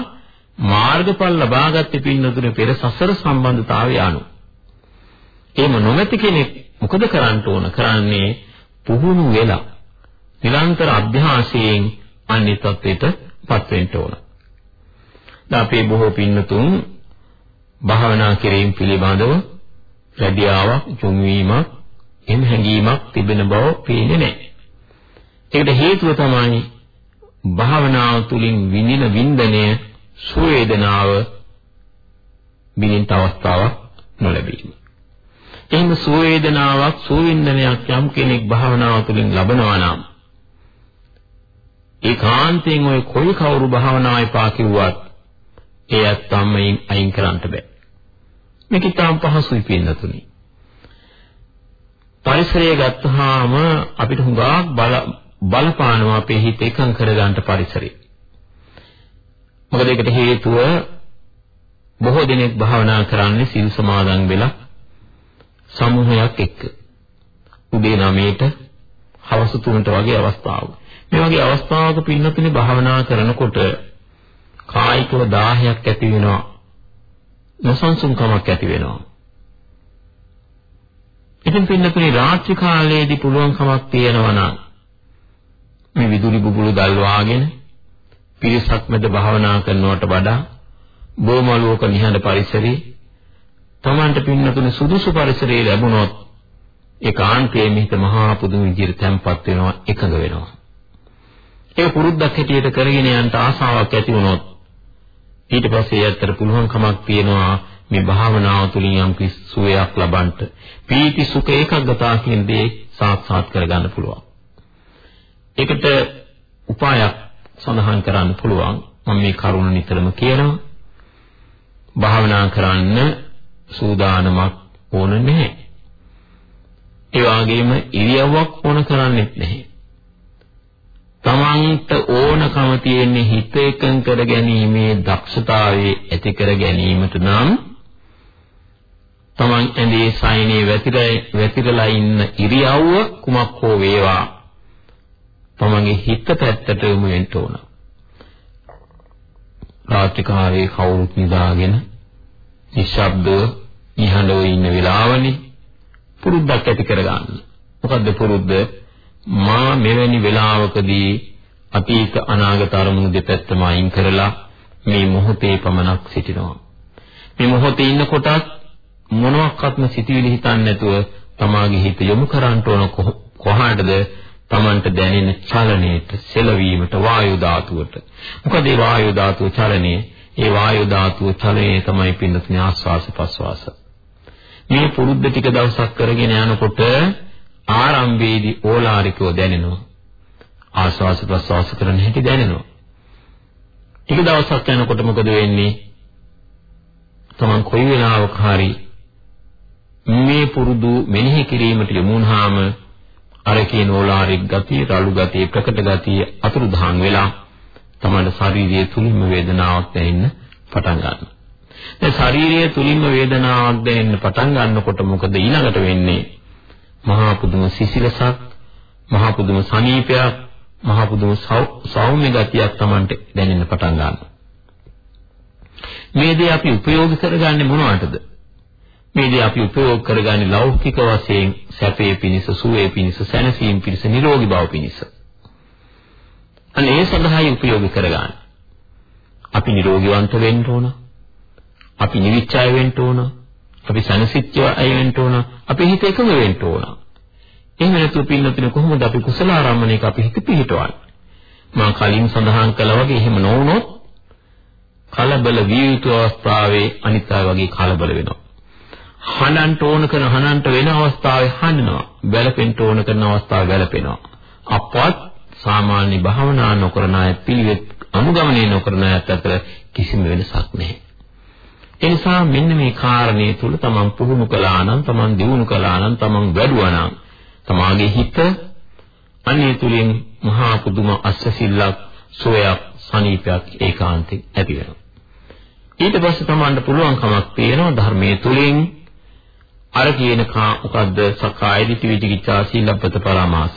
[SPEAKER 3] මාර්ගඵල ලබාගත්තේ පින්නතුනේ පෙර සසර සම්බන්ධතාවය අනුව. එහෙම නොමැති කෙනෙක් මොකද කරන්න ඕන? කරන්නේ පුහුණු වෙලා නිරන්තර අභ්‍යාසයෙන් අනිත්‍යත්වයටපත් වෙන්න ඕන. දැන් අපේ බොහෝ පින්නතුන් භාවනා කිරීම පිළිබඳව රැදියාවක්, ජොන්වීමක්, එම් හැඟීමක් තිබෙන බව පේන්නේ නැහැ. ඒකට හේතුව තමයි භාවනාව තුළින් විඳින වින්දනය සුවේදනාව විඳින්න අවස්ථාවක් නොලැබීම. එහෙම සුවේදනාවක් සුවින්දනයක් යම් කෙනෙක් භාවනාව තුළින් ලබනවා නම් ඒකාන්තයෙන් ඔය කොයි කවුරු භාවනාවේ පා කිව්වත් ඒ ඇත්තම අයින් කරන්න බෑ. මේක තාම පහසුයි පින්නතුනි. පරිසරය ගත්තාම අපිට හුඟක් බල බලපානවා අපේ හිත එකඟ කරගන්න පරිසරය. මොකද ඒකට හේතුව බොහෝ දෙනෙක් භාවනා කරන්නේ සිල් සමාදන් වෙලා සමූහයක් එක්ක. උදේ 9ට හවස 3ට වගේ අවස්ථාවක. මේ වගේ අවස්ථාවක පින්නතුනේ භාවනා කරනකොට කායිකව දාහයක් ඇති වෙනවා. නොසන්සුන්කමක් ඇති වෙනවා. ඉතින් පින්නතුනේ රාත්‍රී කාලයේදී පුළුවන් කමක් තියෙනවා නම් මේ විදුලි බුබුලු දල්වාගෙන පිරිසක් මැද භාවනා කරනවට වඩා බොමලුවක නිහඬ පරිසරේ Tamanට පින්නතුනේ සුදුසු පරිසරයේ ලැබුණොත් ඒකාන්තයේ මිහිත මහා පුදුම විදිහට තැම්පත් වෙනවා එකඟ වෙනවා ඒ පුරුද්දක් හැටියට කරගෙන යන්න ආසාවක් ඇති වුණොත් ඊට පස්සේ ඇත්තට පුළුවන් කමක් තියෙනවා මේ භාවනාව තුළින් යම් කිසි සුවයක් ලබන්නට පීති සුඛ ඒකග්ගතා කියන දේ සාක්ෂාත් කරගන්න පුළුවන්. ඒකට උපායක් සඳහන් කරන්න පුළුවන්. මම මේ කරුණ නිතරම කියනවා. භාවනා කරන්න සූදානමක් ඕන නැහැ. ඒ වගේම ඉරියව්වක් ඕන කරන්නේත් නැහැ. තමන්ට ඕනකම තියෙන්නේ හිත එකඟ කර ගැනීමේ දක්ෂතාවයේ ඇති කර ගැනීමට නම් තමන් ඇඳේ සයිනේ වැතිරලා ඉන්න ඉරියව්ව කුමක් හෝ වේවා තමන්ගේ හිත පැත්තට යොමු වෙන්න ඕන. රාත්‍රී කාලේ කවුරුත් නිදාගෙන නිශ්ශබ්දව නිහඬව ඉන්න වෙලාවනේ පුරුද්දක් ඇති කරගන්න. මොකද්ද පුරුද්ද? මා මෙවැනි වෙලාවකදී අතීත අනාගත අරමුණු දෙපැත්තම අයින් කරලා මේ මොහොතේ පමණක් සිටිනවා. මේ මොහොතේ ඉන්නකොටත් මොනවාක්වත්ම සිටිවිලි හිතන්නේ නැතුව තමාගේ හිත යොමු කරන්න ඕන කොහාටද Tamanට දැනෙන චලනයට, සෙලවීමට වායු ධාතුවට. මොකද ඒ වායු ධාතුව චලනයේ, ඒ වායු ධාතුව චලනයේ තමයි පින්නතුනේ ආස්වාස ප්‍රස්වාස. මේ පුරුද්ද ටික දවසක් කරගෙන යනකොට ආරම්භයේදී ඕලාරිකව දැනෙනවා. ආස්වාස ප්‍රස්වාස කරන හැටි දැනෙනවා. ටික දවසක් යනකොට මොකද වෙන්නේ? තමන් කොයි වෙලාවක හරි මේ පුරුදු මෙනෙහි කිරීමට යොමු වුනහම අර කියන ඕලාරික ගතිය, රළු ගතිය, ප්‍රකට ගතිය අතුරුදහන් වෙලා තමයි ශාරීරියේ තුලින්ම වේදනාවක් දැනෙන්න පටන් ගන්නවා. දැන් ශාරීරිය තුලින්ම වේදනාවක් දැනෙන්න පටන් ගන්නකොට මොකද ඊළඟට වෙන්නේ? මහා පුදුම සිසිලසක්, මහා පුදුම සනීපයක්, මහා පුදුම සෞම්‍ය ගතියක් Tamanට දැනෙන්න පටන් ගන්නවා. මේ දේ අපි උපයෝග කරගන්නේ මොනවටද? මේ දේ අපි උපයෝග කරගන්නේ ලෞකික වශයෙන් සැපේ පිණිස, සුවේ පිණිස, සැනසීම පිණිස, නිරෝගී බව පිණිස. අනේ ඒ සඳහායි උපයෝග කරගන්නේ. අපි නිරෝගීවන්ත වෙන්න ඕන. අපි නිවිච්ඡය වෙන්න ඕන. අපි සනසිච්චය අය වෙන්න ඕන. අපි හිත එකඟ වෙන්න ඕන. එහෙම නැතුව පින්නතුනේ කොහොමද අපි කුසල ආරම්මණයක අපි හිත පිහිටවන්නේ? මා කලින් සඳහන් කළා වගේ එහෙම නොවුනොත් කලබල විය යුතු අවස්ථාවේ අනිත් අය වගේ කලබල වෙනවා. හනන්ට ඕන කරන හනන්ට වෙන අවස්ථාවේ හනනවා. වැළපෙන්න ඕන කරන අවස්ථාවේ වැළපෙනවා. අපවත් සාමාන්‍ය භාවනා නොකරන අය පිළිවෙත් අනුගමනය නොකරන අයත් අතර කිසිම වෙනසක් නැහැ. ඒ නිසා මෙන්න මේ කාරණේ තුල තමන් පුහුණු කළා නම් තමන් දියුණු කළා නම් තමන් වැඩුවා නම් තමාගේ හිත අනේ තුලින් මහා පුදුම අස්සසිල්ලක් සෝයක් සනීපයක් ඒකාන්තයෙන් ඇති වෙනවා. ඊට පස්සේ තමන්ට පුළුවන්කමක් තියෙනවා ධර්මයේ තුලින් අර කියන කා මොකද්ද සකාය දිට්ඨි විචිකිච්ඡා සීලබ්බත පරාමාස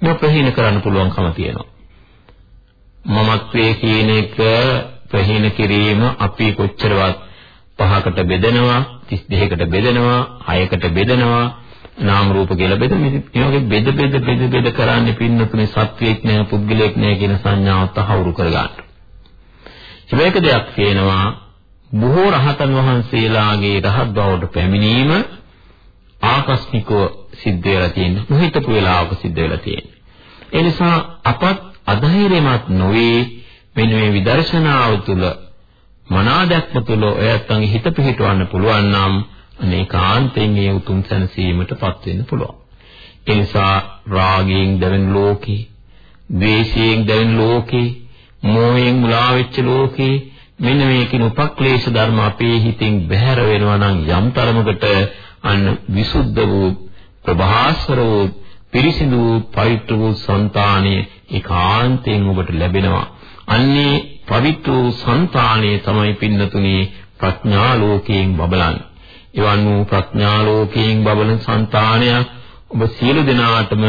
[SPEAKER 3] මේ ප්‍රහීන කරන්න පුළුවන්කම තියෙනවා. මමත්වයේ කියන එක ප්‍රහීන කිරීම අපි කොච්චරවත් පහකට බෙදනවා 32කට බෙදනවා 6කට බෙදනවා නාම රූප කියලා බෙද මේ වගේ බෙද බෙද බෙද බෙද කරන්නේ පින්නතුනේ සත්වයක් නෑ පුද්ගලයෙක් නෑ කියන සංඥාව තහවුරු කරගන්න. මේක දෙයක් කියනවා බොහෝ රහතන් වහන්සේලාගේ රහත් බවට පැමිණීම ආකස්මිකව සිද්ධ වෙලා තියෙන මොහිතපු වෙලාවක සිද්ධ වෙලා තියෙන. ඒ නිසා අපත් අධෛර්යමත් නොවේ මෙන්න මේ විදර්ශනාව තුළ මනාදක්ම තුළ ඔයත්ගේ හිත පිහිටවන්න පුළුවන් නම් අනේකාන්තයෙන් ඒ උතුම් සැනසීමටපත් වෙන්න පුළුවන්. ඒ නිසා රාගයෙන් දැවෙන ලෝකේ, ද්වේෂයෙන් දැවෙන ලෝකේ, මෝහයෙන් මුලා වෙච්ච ලෝකේ මෙන්න මේ කින උපක්ලේශ ධර්ම අපේ හිතෙන් බැහැර වෙනවා නම් යම් තරමකට අන්න විසුද්ධ වූ ප්‍රභාස්වර වූ පිරිසිදු වූ පවිත්‍ර වූ సంతානය ඒකාන්තයෙන් ඔබට ලැබෙනවා. අන්නේ පවිත්‍ර වූ సంతානය තමයි පින්නතුනේ ප්‍රඥා ලෝකයෙන් බබලන්නේ. එවන් වූ ප්‍රඥා ලෝකයෙන් බබලන సంతානයක් ඔබ සියලු දෙනාටම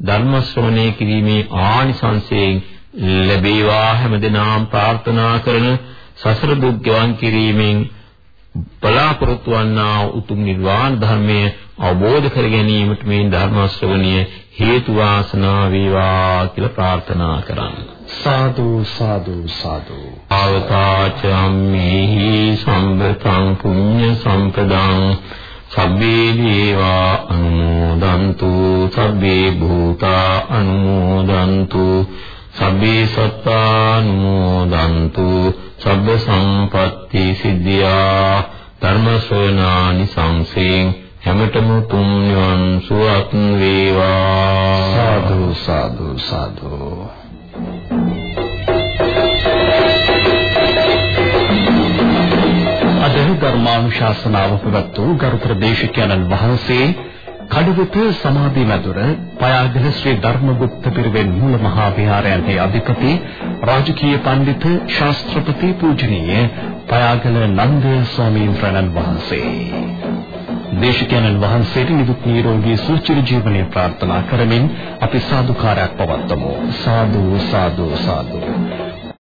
[SPEAKER 3] ධර්ම ශ්‍රවණය කිරීමේ ආනිසංසයෙන් ලැබේවා හැමදෙනාම ප්‍රාර්ථනා කරන සසර දුක් ගෙවන් කිරීමෙන් බලාපොරොත්තු වන්නා උතුම් නිර්වාණ ධර්මයේ අවබෝධ කර ගැනීමට මේ ධර්ම ශ්‍රවණිය හේතු වාසනා වේවා කියලා ප්‍රාර්ථනා කරන්න.
[SPEAKER 2] සාදු සාදු සාදු.
[SPEAKER 3] ආවතාචම්මේහි සම්බතං පුඤ්ඤ සම්පදං සබ්බේ දේවා අනුමෝදන්තු සබ්බේ භූතා අනුමෝදන්තු සබ්බේ සත්තානුමෝදන්තු සබ්බ සම්පatti සිද්ධියා ධර්ම ශ්‍රවණානි සංසයෙන් හැමතෙම තුන් නිවන් සුවක් වේවා.
[SPEAKER 2] සාදු සාදු සාදු. අද ධර්මානුශාසනාව පැවැත් වූ ගරුතර දේශකයන්න් වහන්සේ කඩුවෙත සමාධි මැදුර පයාගල ශ්‍රී ධර්මගුප්ත පිරිවෙන් මූල මහා විහාරයන්හි අධිපති රාජකීය පඬිතු ශාස්ත්‍රපති පූජනීය පයාගල නන්ද ස්වාමීන් වහන්සේ. දේශකයන්න් වහන්සේට නිදුක් නිරෝගී සුවචිර ජීවනයේ ප්‍රාර්ථනා කරමින් අපි සාදුකාරයක් පවත්වමු. සාදු සාදු සාදු.